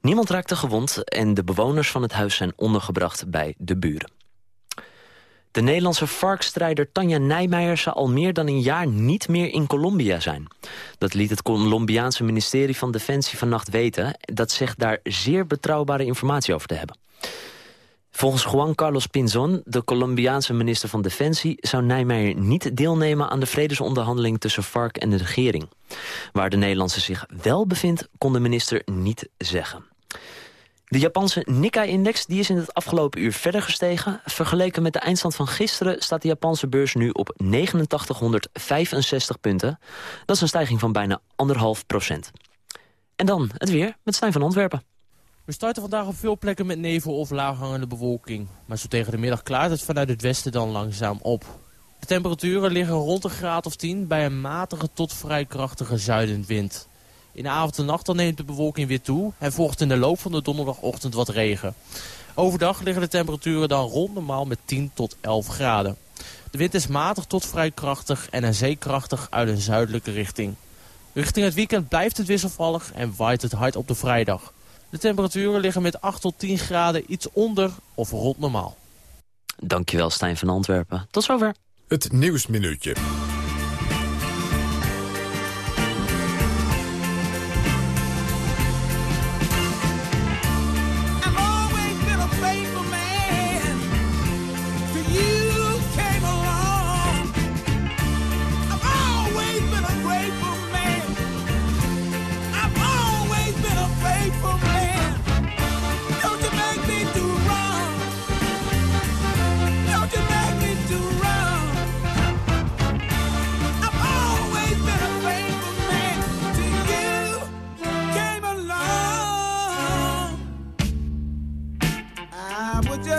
Niemand raakte gewond en de bewoners van het huis zijn ondergebracht bij de buren. De Nederlandse varkstrijder Tanja Nijmeijer zou al meer dan een jaar niet meer in Colombia zijn. Dat liet het Colombiaanse ministerie van Defensie vannacht weten. Dat zegt daar zeer betrouwbare informatie over te hebben. Volgens Juan Carlos Pinzon, de Colombiaanse minister van Defensie... zou Nijmeijer niet deelnemen aan de vredesonderhandeling tussen FARC en de regering. Waar de Nederlandse zich wel bevindt, kon de minister niet zeggen. De Japanse Nikkei-index is in het afgelopen uur verder gestegen. Vergeleken met de eindstand van gisteren staat de Japanse beurs nu op 8965 punten. Dat is een stijging van bijna anderhalf procent. En dan het weer met Stijn van Antwerpen. We starten vandaag op veel plekken met nevel of laaghangende bewolking. Maar zo tegen de middag klaart het vanuit het westen dan langzaam op. De temperaturen liggen rond een graad of 10 bij een matige tot vrij krachtige zuidenwind. In de avond en nacht dan neemt de bewolking weer toe en volgt in de loop van de donderdagochtend wat regen. Overdag liggen de temperaturen dan rond normaal met 10 tot 11 graden. De wind is matig tot vrij krachtig en een zeekrachtig uit een zuidelijke richting. Richting het weekend blijft het wisselvallig en waait het hard op de vrijdag. De temperaturen liggen met 8 tot 10 graden iets onder of rond normaal. Dankjewel Stijn van Antwerpen. Tot zover. Het Nieuwsminuutje.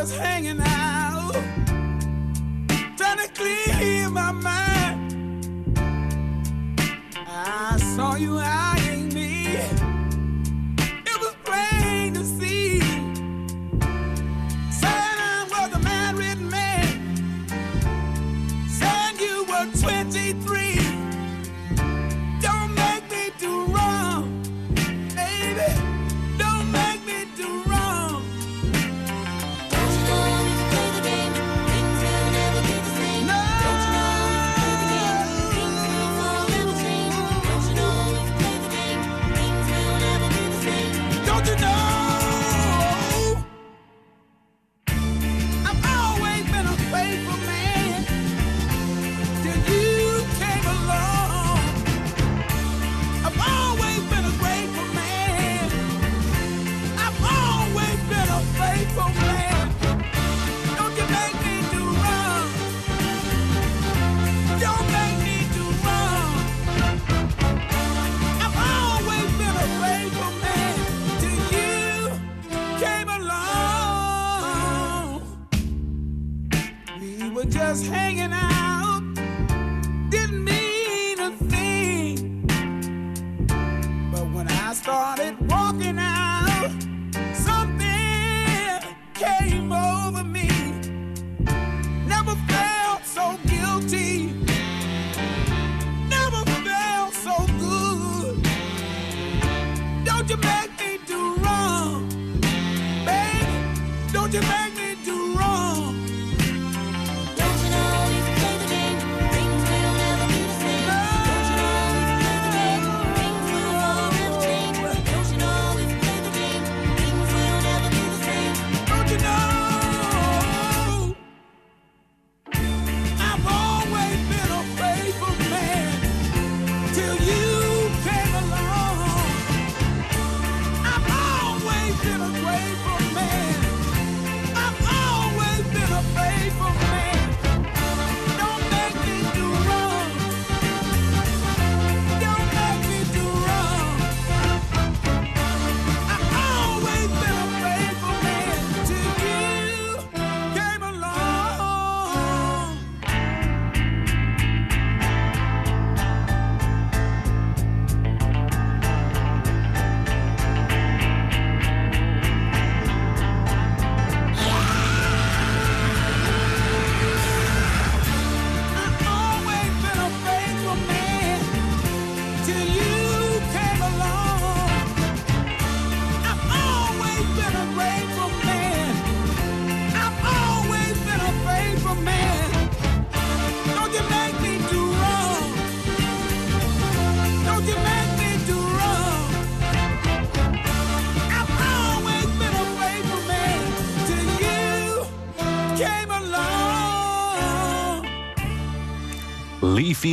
just hanging out, trying to clear my mind. I saw you out.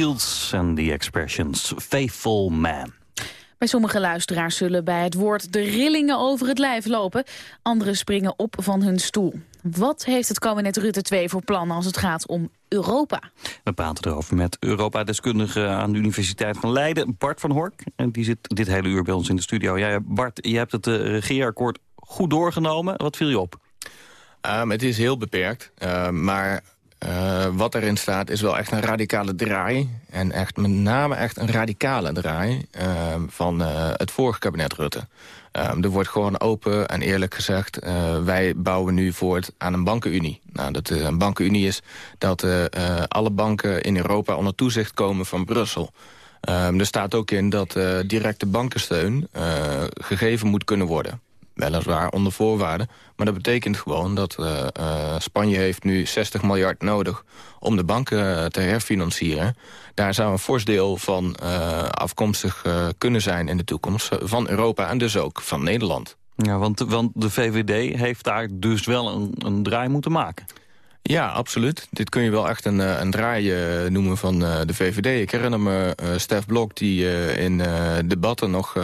Fields en The Expressions. Faithful Man. Bij sommige luisteraars zullen bij het woord de rillingen over het lijf lopen. Anderen springen op van hun stoel. Wat heeft het kabinet Rutte 2 voor plannen als het gaat om Europa? We praten erover met Europa-deskundige aan de Universiteit van Leiden, Bart van Hork. En die zit dit hele uur bij ons in de studio. Ja, Bart, je hebt het uh, regeerakkoord goed doorgenomen. Wat viel je op? Um, het is heel beperkt, uh, maar uh, wat erin staat is wel echt een radicale draai. En echt met name echt een radicale draai uh, van uh, het vorige kabinet Rutte. er wordt gewoon open en eerlijk gezegd... wij bouwen nu voort aan een bankenunie. Nou, dat een bankenunie is dat alle banken in Europa onder toezicht komen van Brussel. Um, er staat ook in dat directe bankensteun gegeven moet kunnen worden weliswaar onder voorwaarden. Maar dat betekent gewoon dat uh, uh, Spanje heeft nu 60 miljard nodig om de banken eh, te herfinancieren. Daar zou een fors deel van uh, afkomstig kunnen zijn in de toekomst van Europa en dus ook van Nederland. Ja, want, want de VVD heeft daar dus wel een, een draai moeten maken. Ja, absoluut. Dit kun je wel echt een, een draai noemen van de VVD. Ik herinner me Stef Blok die in debatten nog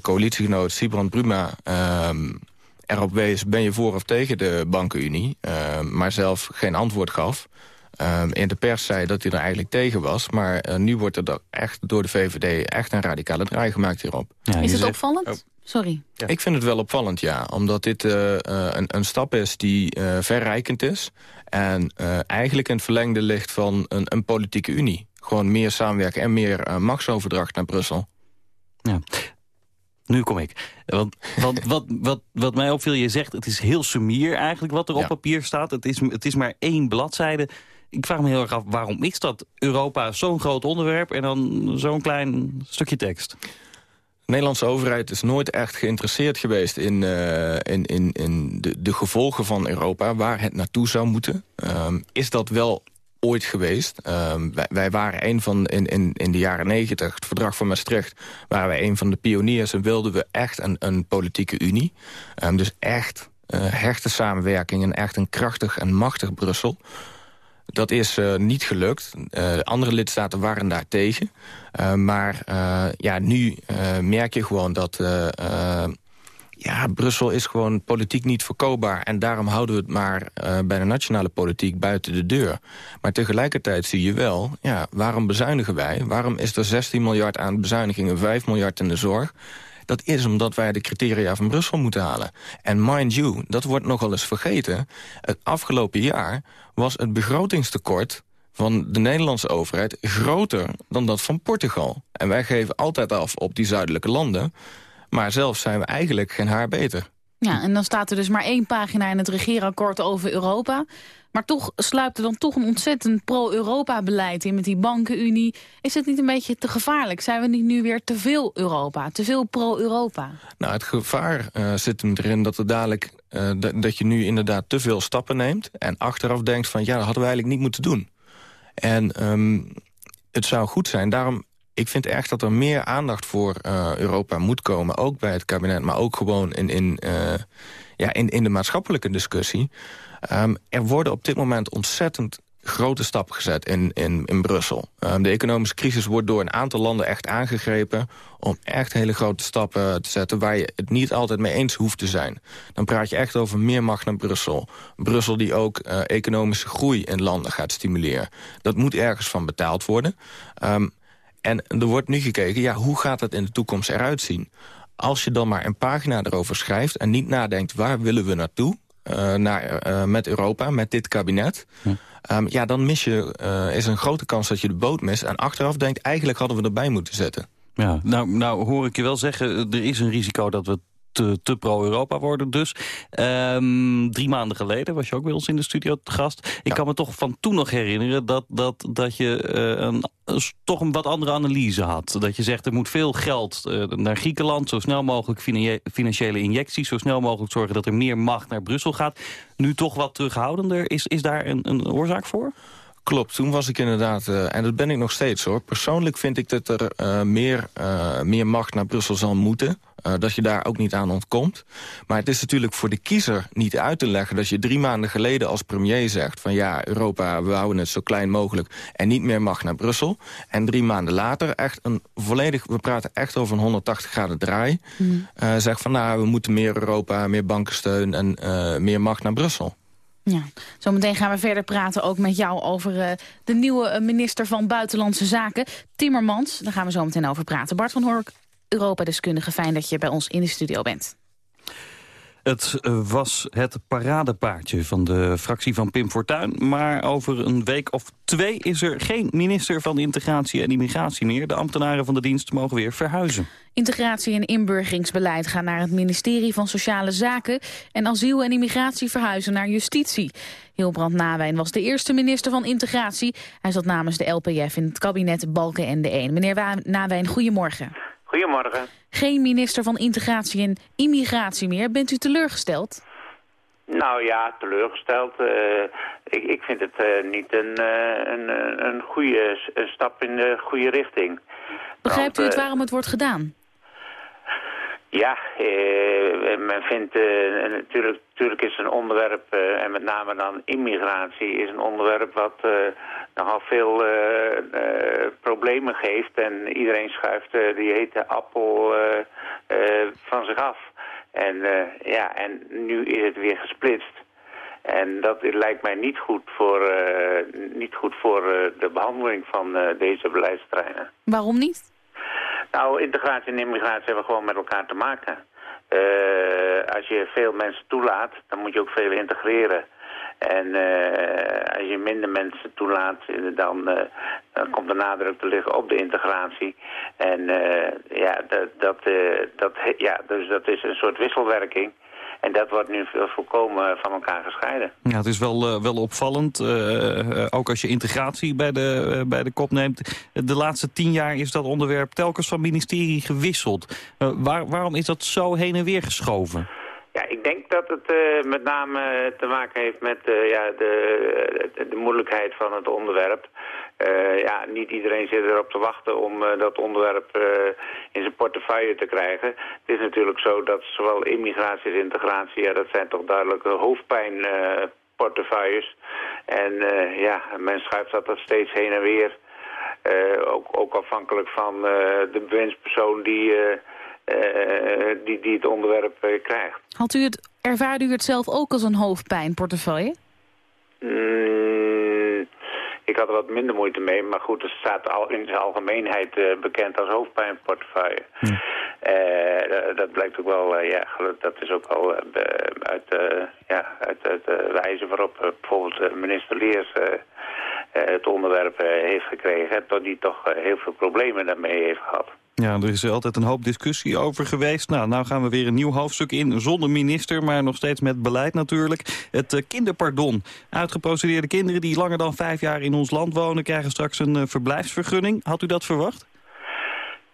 coalitiegenoot Sibrand Bruma uh, erop wees... ben je voor of tegen de bankenunie, uh, maar zelf geen antwoord gaf. Ehm, in de pers zei dat hij er eigenlijk tegen was. Maar eh, nu wordt er echt door de VVD echt een radicale draai gemaakt hierop. Ja, is het opvallend? Oh. Sorry. Ja. Ik vind het wel opvallend, ja. Omdat dit uh, een, een, stap is die uh, verrijkend is. En eigenlijk in het verlengde ligt van een, een politieke unie. Gewoon meer samenwerken en meer machtsoverdracht naar Brussel. Ja. Nu kom ik. Want, want wat, wat, wat mij opviel, je zegt het is heel sumier eigenlijk wat er op papier staat. Het is, het is maar één bladzijde. Ik vraag me heel erg af, waarom is dat Europa zo'n groot onderwerp... en dan zo'n klein stukje tekst? De Nederlandse overheid is nooit echt geïnteresseerd geweest... in, uh, in, in, in de, de gevolgen van Europa, waar het naartoe zou moeten. Um, is dat wel ooit geweest. Um, wij, waren een van, in, in, in de jaren negentig, het verdrag van Maastricht... waren wij een van de pioniers en wilden we echt een, een politieke unie. Um, dus echt uh, hechte samenwerking en echt een krachtig en machtig Brussel. Dat is uh, niet gelukt. Uh, andere lidstaten waren daar tegen. Uh, maar ja, nu merk je gewoon dat ja, Brussel is gewoon politiek niet verkoopbaar... en daarom houden we het maar uh, bij de nationale politiek buiten de deur. Maar tegelijkertijd zie je wel, ja, waarom bezuinigen wij? Waarom is er 16 miljard aan bezuinigingen, 5 miljard in de zorg? Dat is omdat wij de criteria van Brussel moeten halen. En mind you, dat wordt nogal eens vergeten. Het afgelopen jaar was het begrotingstekort van de Nederlandse overheid groter dan dat van Portugal. En wij geven altijd af op die zuidelijke landen... Maar zelf zijn we eigenlijk geen haar beter. Ja, en dan staat er dus maar één pagina in het regeerakkoord over Europa. Maar toch sluipt er dan toch een ontzettend pro-Europa-beleid in met die bankenunie. Is het niet een beetje te gevaarlijk? Zijn we niet nu weer te veel Europa, te veel pro-Europa? Nou, het gevaar uh, zit hem erin dat, er dadelijk, uh, dat je nu inderdaad te veel stappen neemt... en achteraf denkt van ja, dat hadden we eigenlijk niet moeten doen. En um, het zou goed zijn, daarom ik vind echt dat er meer aandacht voor uh, Europa moet komen. Ook bij het kabinet, maar ook gewoon in, in, uh, ja, in, in de maatschappelijke discussie. Um, er worden op dit moment ontzettend grote stappen gezet in, in, in Brussel. Um, de economische crisis wordt door een aantal landen echt aangegrepen... om echt hele grote stappen te zetten... waar je het niet altijd mee eens hoeft te zijn. Dan praat je echt over meer macht naar Brussel. Brussel die ook uh, economische groei in landen gaat stimuleren. Dat moet ergens van betaald worden. Um, en er wordt nu gekeken, ja, hoe gaat het in de toekomst eruit zien? Als je dan maar een pagina erover schrijft en niet nadenkt... waar willen we naartoe uh, naar, uh, met Europa, met dit kabinet... Ja. Um, ja, dan mis je, uh, is een grote kans dat je de boot mist... en achteraf denkt, eigenlijk hadden we erbij moeten zetten. Ja, nou, nou hoor ik je wel zeggen, er is een risico dat we te, te pro-Europa worden dus. Um, drie maanden geleden was je ook bij ons in de studio te gast. Ik kan me toch van toen nog herinneren dat, dat, dat je uh, een, toch een wat andere analyse had. Dat je zegt er moet veel geld uh, naar Griekenland, zo snel mogelijk financiële injecties, zo snel mogelijk zorgen dat er meer macht naar Brussel gaat. Nu toch wat terughoudender. Is, is daar een, een oorzaak voor? Klopt, toen was ik inderdaad, uh, en dat ben ik nog steeds hoor. Persoonlijk vind ik dat er uh, meer, uh, meer macht naar Brussel zal moeten. dat je daar ook niet aan ontkomt. Maar het is natuurlijk voor de kiezer niet uit te leggen... dat je drie maanden geleden als premier zegt... van ja, Europa, we houden het zo klein mogelijk... en niet meer mag naar Brussel. En drie maanden later echt een volledig... we praten echt over een 180 graden draai. Mm. zegt van nou, we moeten meer Europa, meer bankensteun... en meer macht naar Brussel. Ja, zometeen gaan we verder praten ook met jou over uh, de nieuwe eh, minister van Buitenlandse Zaken, Timmermans. Daar gaan we zo meteen over praten. Bart van Hork, Europa-deskundige, fijn dat je bij ons in de studio bent. Het was het paradepaardje van de fractie van Pim Fortuyn. Maar over een week of twee is er geen minister van Integratie en Immigratie meer. De ambtenaren van de dienst mogen weer verhuizen. Integratie en inburgeringsbeleid gaan naar het ministerie van Sociale Zaken... en asiel en immigratie verhuizen naar justitie. Hilbrand Nawijn was de eerste minister van Integratie. Hij zat namens de LPF in het kabinet Balken en de 1. Meneer Nawijn, goedemorgen. Goedemorgen. Geen minister van Integratie en Immigratie meer. Bent u teleurgesteld? Nou ja, teleurgesteld. Uh, ik, ik vind het uh, niet een, uh, een, een goede een stap in de goede richting. Begrijpt Want, u het waarom het wordt gedaan? Ja, eh, men vindt natuurlijk, natuurlijk is een onderwerp, en met name dan immigratie, is een onderwerp wat nogal veel problemen geeft. En iedereen schuift die hete appel van zich af. En ja, en nu is het weer gesplitst. En dat lijkt mij niet goed voor, niet goed voor de behandeling van deze beleidsterreinen. Waarom niet? Nou, integratie en immigratie hebben gewoon met elkaar te maken. Als je veel mensen toelaat, dan moet je ook veel integreren. En uh, als je minder mensen toelaat, dan, uh, dan komt de nadruk te liggen op de integratie. En ja, dat, dat, dat, ja, dus dat is een soort wisselwerking. En dat wordt nu volkomen van elkaar gescheiden. Ja, het is wel, wel opvallend. Ook als je integratie bij de, bij de kop neemt. De laatste tien jaar is dat onderwerp telkens van ministerie gewisseld. Waar, waarom is dat zo heen en weer geschoven? Ja, ik denk dat het met name te maken heeft met ja, de, de, moeilijkheid van het onderwerp. Ja, niet iedereen zit erop te wachten om dat onderwerp in zijn portefeuille te krijgen. Het is natuurlijk zo dat zowel immigratie als integratie, ja, dat zijn toch duidelijke hoofdpijnportefeuilles. en ja, men schuift dat er steeds heen en weer. ook, ook afhankelijk van de bewindspersoon die, die, die het onderwerp krijgt. Had u het, ervaarde u het zelf ook als een hoofdpijnportefeuille? Mm, ik had er wat minder moeite mee, maar goed, het staat al in zijn algemeenheid uh, bekend als hoofdpijnportefeuille. Uh, dat blijkt ook wel, uh, ja, dat is ook al uit, ja, uit, uit de wijze waarop bijvoorbeeld minister Leers het onderwerp heeft gekregen, tot die toch heel veel problemen daarmee heeft gehad. Ja, er is altijd een hoop discussie over geweest. Nou, nou gaan we weer een nieuw hoofdstuk in, zonder minister, maar nog steeds met beleid natuurlijk. Het kinderpardon. Uitgeprocedeerde kinderen die langer dan vijf jaar in ons land wonen... krijgen straks een verblijfsvergunning. Had u dat verwacht?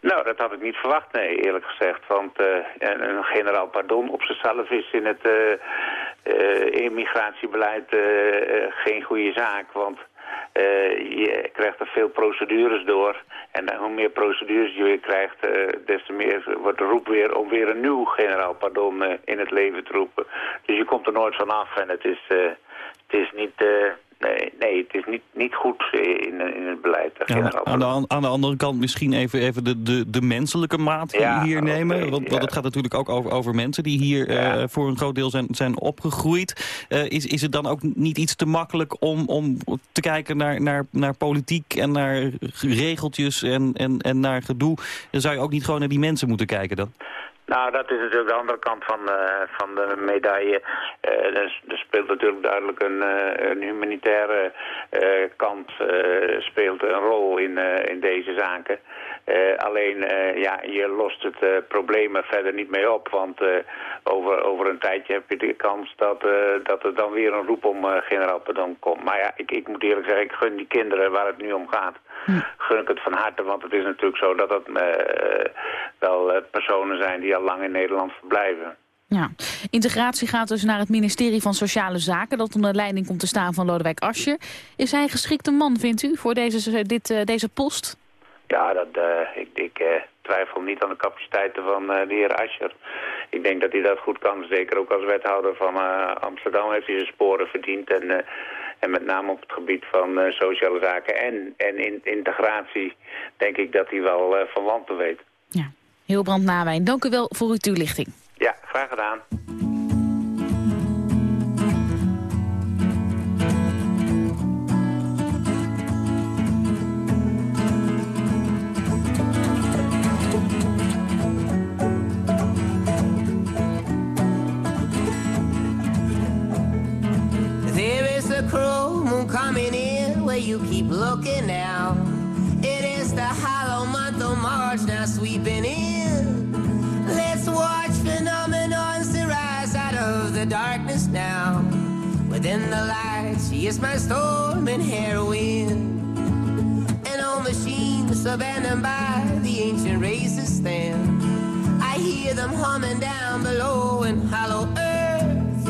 Nou, dat had ik niet verwacht, nee, eerlijk gezegd. Want uh, een generaal pardon op zichzelf is in het immigratiebeleid geen goede zaak. Want uh, je krijgt er veel procedures door. En hoe meer procedures je weer krijgt, uh, des te meer wordt de roep weer om weer een nieuw generaal pardon in het leven te roepen. Dus je komt er nooit van af en het is, het is niet Nee, nee het is niet, niet goed in, in het beleid. Ja, aan, de, aan de andere kant misschien even, even de, de, de menselijke maat hier nemen. want, want het gaat natuurlijk ook over, over mensen die hier uh, voor een groot deel zijn, zijn opgegroeid. Uh, is, is het dan ook niet iets te makkelijk om, om te kijken naar, naar, naar politiek en naar regeltjes en, en, en naar gedoe? Dan zou je ook niet gewoon naar die mensen moeten kijken dan? Nou, dat is natuurlijk de andere kant van, uh, van de medaille. Uh, er, speelt natuurlijk duidelijk een, uh, een humanitaire kant speelt een rol in, in deze zaken. alleen, ja, je lost het probleem er verder niet mee op. Want over, over een tijdje heb je de kans dat, dat er dan weer een roep om generaal pardon komt. Maar ja, ik, ik moet eerlijk zeggen, ik gun die kinderen waar het nu om gaat. Gun ik het van harte. Want het is natuurlijk zo dat het uh, wel uh, personen zijn die al lang in Nederland verblijven. Ja. Integratie gaat dus naar het ministerie van Sociale Zaken... dat onder leiding komt te staan van Lodewijk Asscher. Is hij een geschikte man, vindt u, voor deze, dit, uh, deze post? Ja, dat, uh, ik, ik uh, twijfel niet aan de capaciteiten van de heer Asscher. Ik denk dat hij dat goed kan. Zeker ook als wethouder van Amsterdam heeft hij zijn sporen verdiend. En, en met name op het gebied van sociale zaken en, en in, integratie... denk ik dat hij wel van land te weet. Ja. Hilbrand Nawijn, dank u wel voor uw toelichting. Ja, graag gedaan. You keep looking now. It is the hollow month of March now sweeping in. Let's watch phenomenons rise out of the darkness now. Within the light, she is my storm and heroine. An old machine abandoned by the ancient races stand. I hear them humming down below in hollow earth.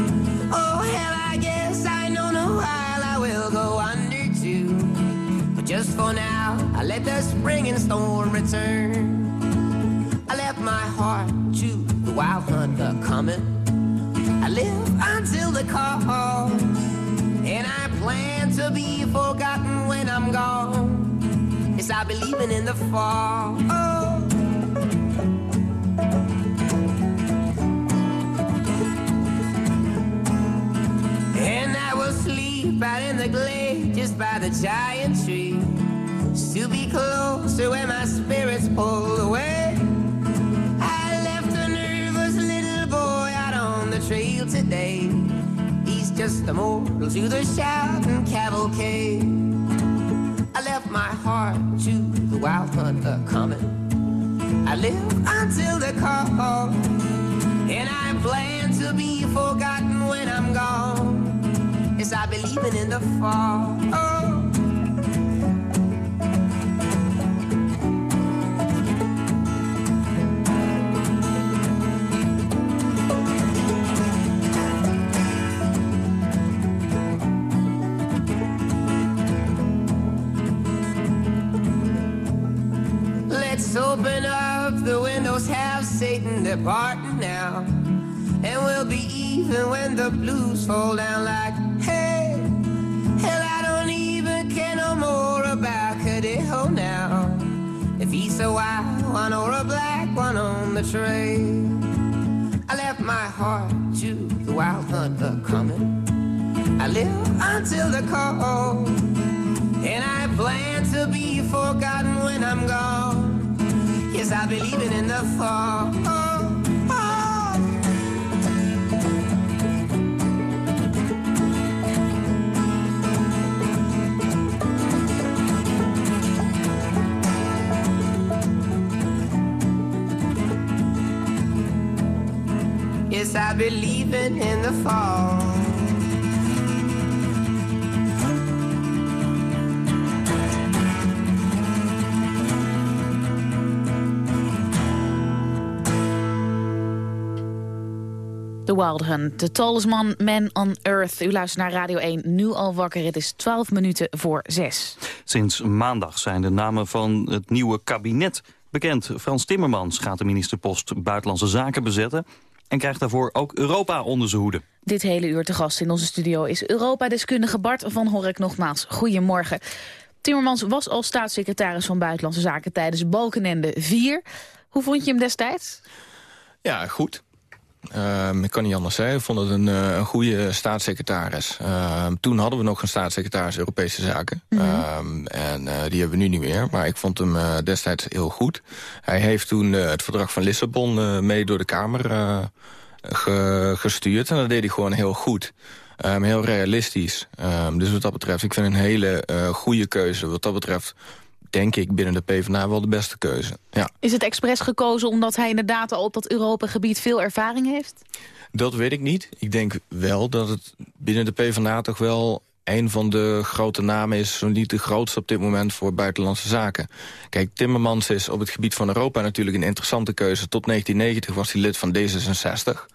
Oh, hell, for now, I let the spring and storm return. I left my heart to the wild hunter coming. I live until the call, and I plan to be forgotten when I'm gone. Yes, I believe in the fall. And I will sleep out in the glade just by the giant tree. Be closer when my spirits pull away. I left a nervous little boy out on the trail today. He's just a mortal to the shouting cavalcade. I left my heart to the wild hunter coming. I live until the call, and I plan to be forgotten when I'm gone. Yes, I believe in the fall. Oh. Open up the windows, have Satan departing now. And we'll be even when the blues fall down like, hey, hell, I don't even care no more about Cadejo now. If he's a white one or a black one on the trail. I left my heart to the wild hunter coming. I live until the call. And I plan to be forgotten when I'm gone. Yes, I believe in the fall. Oh, oh. Yes, I believe in the fall. The Tallest Man, Man on Earth. U luistert naar Radio 1, nu al wakker. Het is 12 minuten voor 6. Sinds maandag zijn de namen van het nieuwe kabinet bekend. Frans Timmermans gaat de ministerpost Buitenlandse Zaken bezetten... en krijgt daarvoor ook Europa onder zijn hoede. Dit hele uur te gast in onze studio is Europa-deskundige Bart van Horek nogmaals. Goedemorgen. Timmermans was al staatssecretaris van Buitenlandse Zaken tijdens Balkenende 4. Hoe vond je hem destijds? Ja, goed. Um, ik kan niet anders zeggen. Ik vond het een, uh, een goede staatssecretaris. Um, toen hadden we nog een staatssecretaris Europese Zaken. Mm -hmm. um, en uh, die hebben we nu niet meer. Maar ik vond hem uh, destijds heel goed. Hij heeft toen het verdrag van Lissabon mee door de Kamer ge gestuurd. En dat deed hij gewoon heel goed. heel realistisch. dus wat dat betreft, ik vind een hele goede keuze. Wat dat betreft denk ik binnen de PvdA wel de beste keuze. Ja. Is het expres gekozen omdat hij inderdaad al op dat Europa-gebied veel ervaring heeft? Dat weet ik niet. Ik denk wel dat het binnen de PvdA toch wel een van de grote namen is, zo niet de grootste op dit moment voor buitenlandse zaken. Kijk, Timmermans is op het gebied van Europa natuurlijk een interessante keuze. Tot 1990 was hij lid van D66.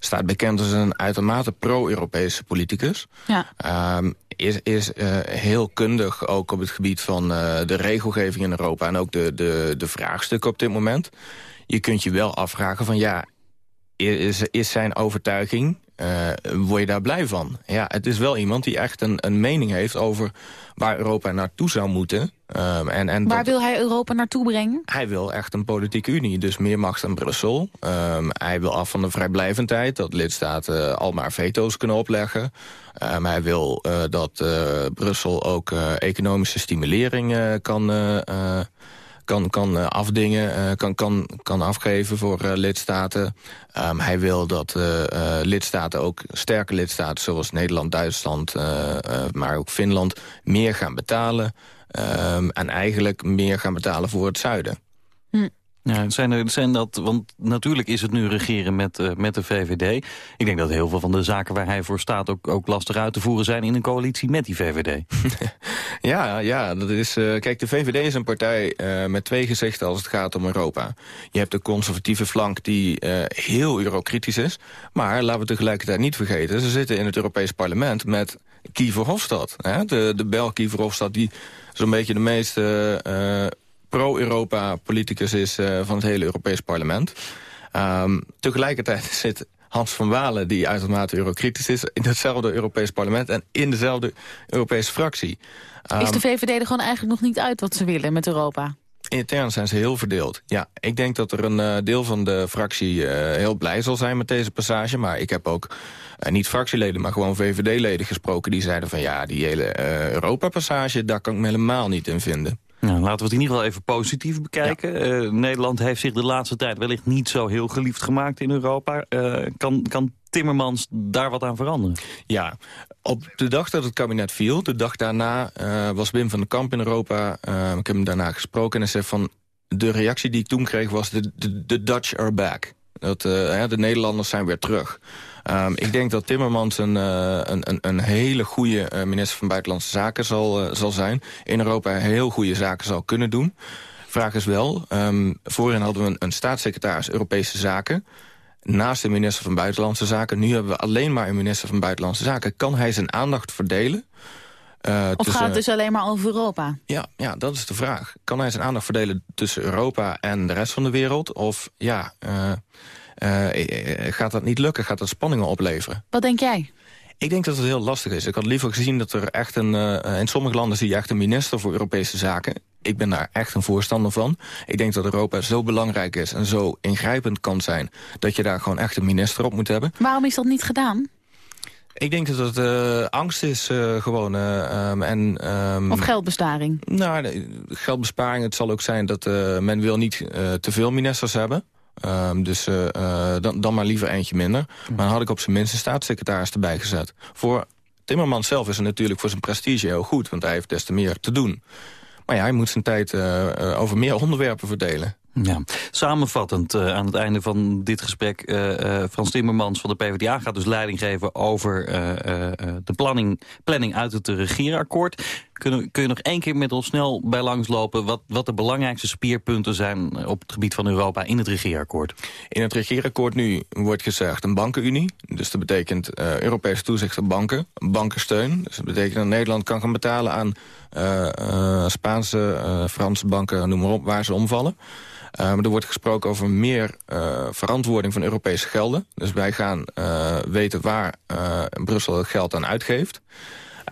Staat bekend als een uitermate pro-Europese politicus. Ja. Ehm, is is eh, heel kundig ook op het gebied van eh, de regelgeving in Europa... en ook de, de, de vraagstukken op dit moment. Je kunt je wel afvragen van ja, is, is zijn overtuiging uh, word je daar blij van. Ja, het is wel iemand die echt een, een mening heeft over waar Europa naartoe zou moeten. Um, en, en waar wil hij Europa naartoe brengen? Hij wil echt een politieke unie, dus meer macht aan Brussel. Um, hij wil af van de vrijblijvendheid, dat lidstaten al maar veto's kunnen opleggen. Um, hij wil uh, dat uh, Brussel ook economische stimulering kan kan, kan uh, afdingen, uh, kan, kan, kan afgeven voor uh, lidstaten. Um, hij wil dat lidstaten, ook sterke lidstaten zoals Nederland, Duitsland, maar ook Finland, meer gaan betalen. Um, en eigenlijk meer gaan betalen voor het zuiden. Hm. Ja, zijn er, zijn dat, want natuurlijk is het nu regeren met, uh, met de VVD. Ik denk dat heel veel van de zaken waar hij voor staat ook, ook lastig uit te voeren zijn in een coalitie met die VVD. *laughs* ja, ja, dat is, uh, kijk, de VVD is een partij uh, met twee gezichten als het gaat om Europa. Je hebt de conservatieve flank die heel eurokritisch is. Maar laten we tegelijkertijd niet vergeten, ze zitten in het Europees parlement met Kiever Hofstad. Hè? De, de Bel Kiever Hofstad die zo'n beetje de meeste pro-Europa-politicus is uh, van het hele Europees parlement. Um, tegelijkertijd *laughs* zit Hans van Walen, die uitermate eurokritisch is... in hetzelfde Europees parlement en in dezelfde Europese fractie. Um, is de VVD er gewoon eigenlijk nog niet uit wat ze willen met Europa? Intern zijn ze heel verdeeld. Ja, ik denk dat er een uh, deel van de fractie uh, heel blij zal zijn met deze passage. Maar ik heb ook uh, niet fractieleden, maar gewoon VVD-leden gesproken... die zeiden van ja, die hele Europa-passage, daar kan ik me helemaal niet in vinden. Nou, laten we het in ieder geval even positief bekijken. Ja. Uh, Nederland heeft zich de laatste tijd wellicht niet zo heel geliefd gemaakt in Europa. Uh, kan, kan Timmermans daar wat aan veranderen? Ja, op de dag dat het kabinet viel, de dag daarna uh, was Wim van den Kamp in Europa. ik heb hem daarna gesproken en hij zei van... de reactie die ik toen kreeg was de, de, de Dutch are back. Dat, de Nederlanders zijn weer terug. Um, ik denk dat Timmermans een, uh, een, een, hele goede uh, minister van Buitenlandse Zaken zal, uh, zal zijn. In Europa heel goede zaken zal kunnen doen. Vraag is wel, um, voorheen hadden we een, een staatssecretaris Europese Zaken naast de minister van Buitenlandse Zaken. Nu hebben we alleen maar een minister van Buitenlandse Zaken. Kan hij zijn aandacht verdelen? Uh, of gaat het dus alleen maar over Europa? Ja, ja, dat is de vraag. Kan hij zijn aandacht verdelen tussen Europa en de rest van de wereld? Of ja, uh, gaat dat niet lukken? Gaat dat spanningen opleveren? Wat denk jij? Ik denk dat het heel lastig is. Ik had liever gezien dat er echt een... In sommige landen zie je echt een minister voor Europese zaken. Ik ben daar echt een voorstander van. Ik denk dat Europa zo belangrijk is en zo ingrijpend kan zijn... dat je daar gewoon echt een minister op moet hebben. Waarom is dat niet gedaan? Ik denk dat het uh, angst is uh, gewoon. Uh, um, en, um, of geldbesparing? Nou, geldbesparing. Het zal ook zijn dat men wil niet te veel ministers hebben. Um, dus uh, uh, dan, dan maar liever eentje minder. Maar dan had ik op zijn minst een staatssecretaris erbij gezet. Voor Timmermans zelf is het natuurlijk voor zijn prestige heel goed... want hij heeft des te meer te doen. Maar ja, hij moet zijn tijd uh, over meer onderwerpen verdelen. Ja. Samenvattend uh, aan het einde van dit gesprek... Uh, uh, Frans Timmermans van de PvdA gaat dus leiding geven... over de planning, planning uit het regeerakkoord. Kun, kun je nog één keer met ons snel bij langslopen... Wat, wat de belangrijkste spierpunten zijn op het gebied van Europa in het regeerakkoord? In het regeerakkoord nu wordt gezegd een bankenunie. Dus dat betekent Europese toezicht op banken, bankensteun. Dus dat betekent dat Nederland kan gaan betalen aan Spaanse, Franse banken... noem maar op, waar ze omvallen. Uh, er wordt gesproken over meer uh, verantwoording van Europese gelden. Dus wij gaan uh, weten waar Brussel het geld aan uitgeeft.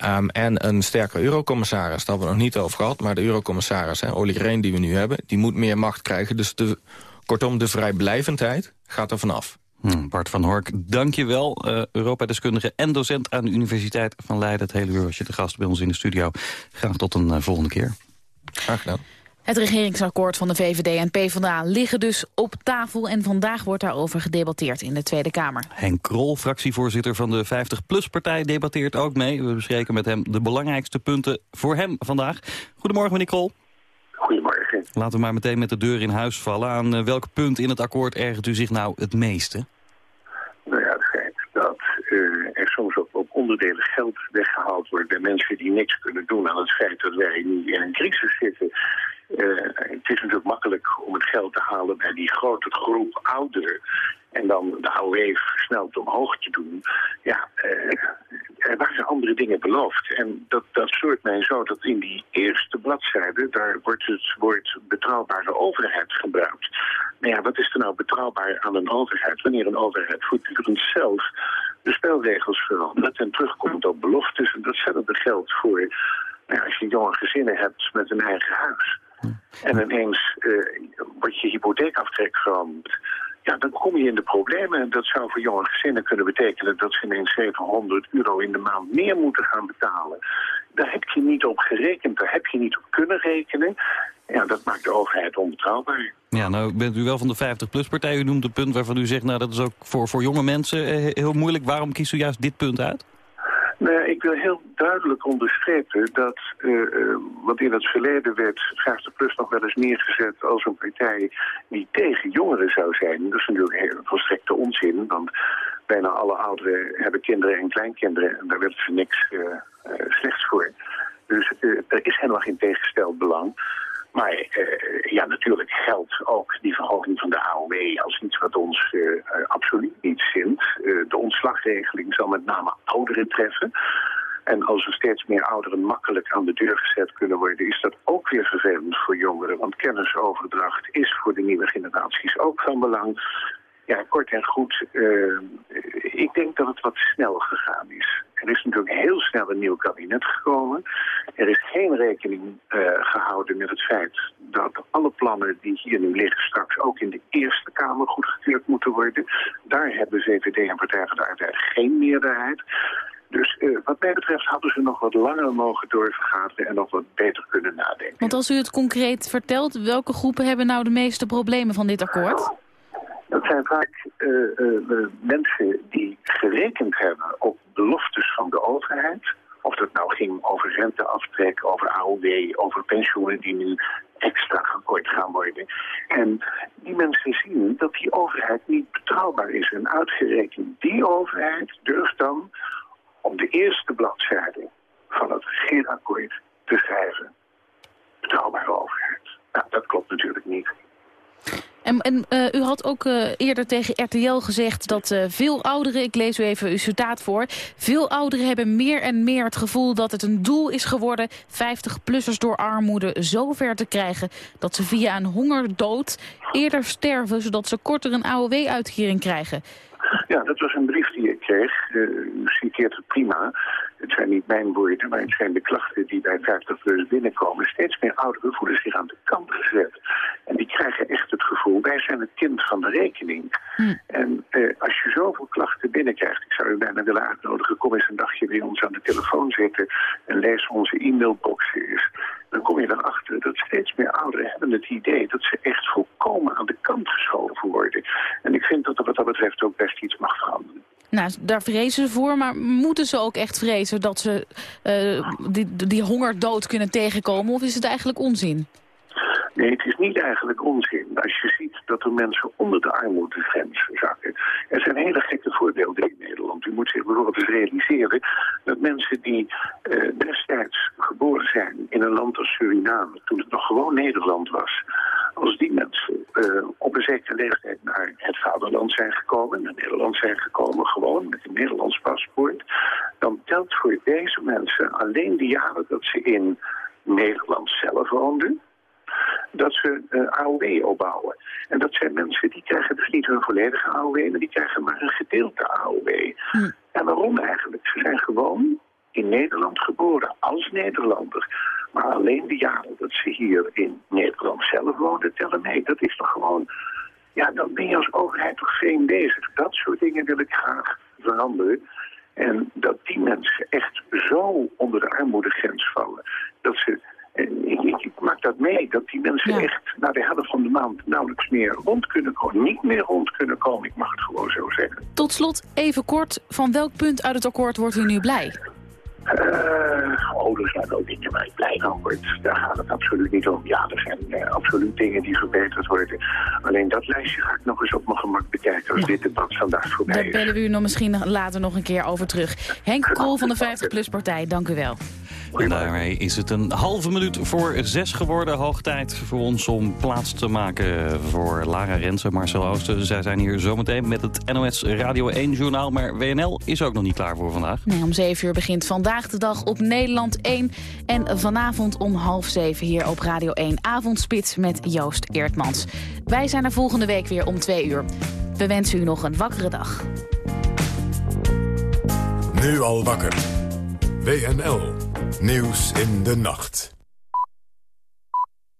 Um, en een sterke eurocommissaris, daar hebben we nog niet over gehad... maar de eurocommissaris, Olly Rehn die we nu hebben... die moet meer macht krijgen. Dus de, kortom, de vrijblijvendheid gaat er vanaf. Hmm, Bart van Hork, dank je wel. Uh, Europa-deskundige en docent aan de Universiteit van Leiden. Het hele uur was je te gast bij ons in de studio. Graag tot een uh, volgende keer. Graag gedaan. Het regeringsakkoord van de VVD en PvdA liggen dus op tafel... en vandaag wordt daarover gedebatteerd in de Tweede Kamer. Henk Krol, fractievoorzitter van de 50PLUS-partij, debatteert ook mee. We bespreken met hem de belangrijkste punten voor hem vandaag. Goedemorgen, meneer Krol. Goedemorgen. Laten we maar meteen met de deur in huis vallen. Aan uh, welk punt in het akkoord ergert u zich nou het meeste? Nou ja, het feit dat uh, er soms ook op onderdelen geld weggehaald wordt bij mensen die niks kunnen doen aan het feit dat wij nu in een crisis zitten. Eh, het is natuurlijk makkelijk om het geld te halen bij die grote groep ouderen. En dan de AOW versneld omhoog te doen. Ja, eh, er waren andere dingen beloofd. En dat, dat soort mij zo dat in die eerste bladzijde... daar wordt het woord betrouwbare overheid gebruikt. Maar ja, wat is er nou betrouwbaar aan een overheid... wanneer een overheid voortdurend zelf de spelregels verandert... en terugkomt op beloftes. En datzelfde geldt voor nou als je jonge gezinnen hebt met een eigen huis... En ineens uh, wordt je hypotheekaftrek veranderd. Ja, dan kom je in de problemen. En dat zou voor jonge gezinnen kunnen betekenen dat ze ineens 700 euro in de maand meer moeten gaan betalen. Daar heb je niet op gerekend, daar heb je niet op kunnen rekenen. Ja, dat maakt de overheid onbetrouwbaar. Ja, nou bent u wel van de 50-plus-partij. U noemt een punt waarvan u zegt, nou dat is ook voor, voor jonge mensen eh, heel moeilijk. Waarom kiest u juist dit punt uit? Nou, ik wil heel duidelijk onderstrepen dat, uh, want in het verleden werd 50PLUS nog wel eens neergezet als een partij die tegen jongeren zou zijn. Dat is natuurlijk heel volstrekte onzin, want bijna alle ouderen hebben kinderen en kleinkinderen en daar werd ze niks uh, slechts voor. Dus er is helemaal geen tegengesteld belang. Maar uh, ja, natuurlijk geldt ook die verhoging van de AOW als iets wat ons uh, absoluut niet zint. De ontslagregeling zal met name ouderen treffen. En als er steeds meer ouderen makkelijk aan de deur gezet kunnen worden... is dat ook weer vervelend voor jongeren. Want kennisoverdracht is voor de nieuwe generaties ook van belang. Ja, kort en goed, uh, ik denk dat het wat snel gegaan is. Er is natuurlijk heel snel een nieuw kabinet gekomen. Er is geen rekening uh, gehouden met het feit dat alle plannen die hier nu liggen straks ook in de Eerste Kamer goedgekeurd moeten worden. Daar hebben VVD en Partij van de Arbeid geen meerderheid. Dus uh, wat mij betreft hadden ze nog wat langer mogen doorvergaderen en nog wat beter kunnen nadenken. Want als u het concreet vertelt, welke groepen hebben nou de meeste problemen van dit akkoord? Dat zijn vaak uh, uh, mensen die gerekend hebben op beloftes van de overheid. Of dat nou ging over renteaftrek, over AOW, over pensioenen die nu extra gekort gaan worden. En die mensen zien dat die overheid niet betrouwbaar is. En uitgerekend die overheid durft dan om de eerste bladzijde van het regeerakkoord te schrijven. Betrouwbare overheid. Nou, dat klopt natuurlijk niet. En, uh, u had ook uh, eerder tegen RTL gezegd dat uh, veel ouderen, ik lees u even uw citaat voor, veel ouderen hebben meer en meer het gevoel dat het een doel is geworden 50-plussers door armoede zo ver te krijgen dat ze via een hongerdood eerder sterven zodat ze korter een AOW-uitkering krijgen. Ja, dat was een brief die ik kreeg. u citeert het prima. Het zijn niet mijn woorden, maar het zijn de klachten die bij 50 plus binnenkomen. Steeds meer ouderen voelen zich aan de kant gezet. En die krijgen echt het gevoel, wij zijn het kind van de rekening. Hm. En eh, als je zoveel klachten binnenkrijgt, ik zou u bijna willen uitnodigen, kom eens een dagje bij ons aan de telefoon zitten en lees onze e-mailbox eens. Dan kom je erachter dat steeds meer ouderen hebben het idee dat ze echt volkomen aan de kant geschoven worden. En ik vind dat er wat dat betreft ook best iets mag veranderen. Nou, daar vrezen ze voor, maar moeten ze ook echt vrezen dat ze uh, die, die hongerdood kunnen tegenkomen? Of is het eigenlijk onzin? Nee, het is niet eigenlijk onzin. Als je ziet dat er mensen onder de armoedegrens zakken. Er zijn hele gekke voorbeelden in Nederland. U moet zich bijvoorbeeld realiseren dat mensen die uh, destijds geboren zijn in een land als Suriname, toen het nog gewoon Nederland was, als die mensen uh, op een zekere leeftijd naar het vaderland zijn gekomen, naar Nederland zijn gekomen, gewoon met een Nederlands paspoort, dan telt voor deze mensen alleen de jaren dat ze in Nederland zelf woonden, dat ze uh, AOW opbouwen. En dat zijn mensen die krijgen dus niet hun volledige AOW, maar die krijgen maar een gedeelte AOW. Hm. En waarom eigenlijk? Ze zijn gewoon in Nederland geboren, als Nederlander. Maar alleen de jaren dat ze hier in Nederland zelf wonen tellen mee. Dat is toch gewoon... Ja, dan ben je als overheid toch geen bezig. Dat soort dingen wil ik graag veranderen. En dat die mensen echt zo onder de armoedegrens vallen... dat ze ik, ik, maak dat mee, dat die mensen ja. echt na de helft van de maand nauwelijks meer rond kunnen komen. Niet meer rond kunnen komen, ik mag het gewoon zo zeggen. Tot slot, even kort, van welk punt uit het akkoord wordt u nu blij? Uh, Oh, er zijn ook dingen waar ik blij van word. Daar gaat het absoluut niet om. Ja, er zijn uh, absoluut dingen die verbeterd worden. Alleen dat lijstje ga ik nog eens op mijn gemak bekijken als dit debat vandaag voorbij Daar bellen we u nog misschien later nog een keer over terug. Henk Krol van de 50PLUS-partij, dank u wel. En daarmee is het een halve minuut voor zes geworden. Hoog tijd voor ons om plaats te maken voor Lara Rensen, Marcel Oosten. Zij zijn hier zometeen met het NOS Radio 1-journaal. Maar WNL is ook nog niet klaar voor vandaag. Nee, om zeven uur begint vandaag de dag op Nederland 1. En vanavond om half zeven hier op Radio 1 Avondspits met Joost Eertmans. Wij zijn er volgende week weer om twee uur. We wensen u nog een wakkere dag. Nu al wakker. WNL. Nieuws in de nacht.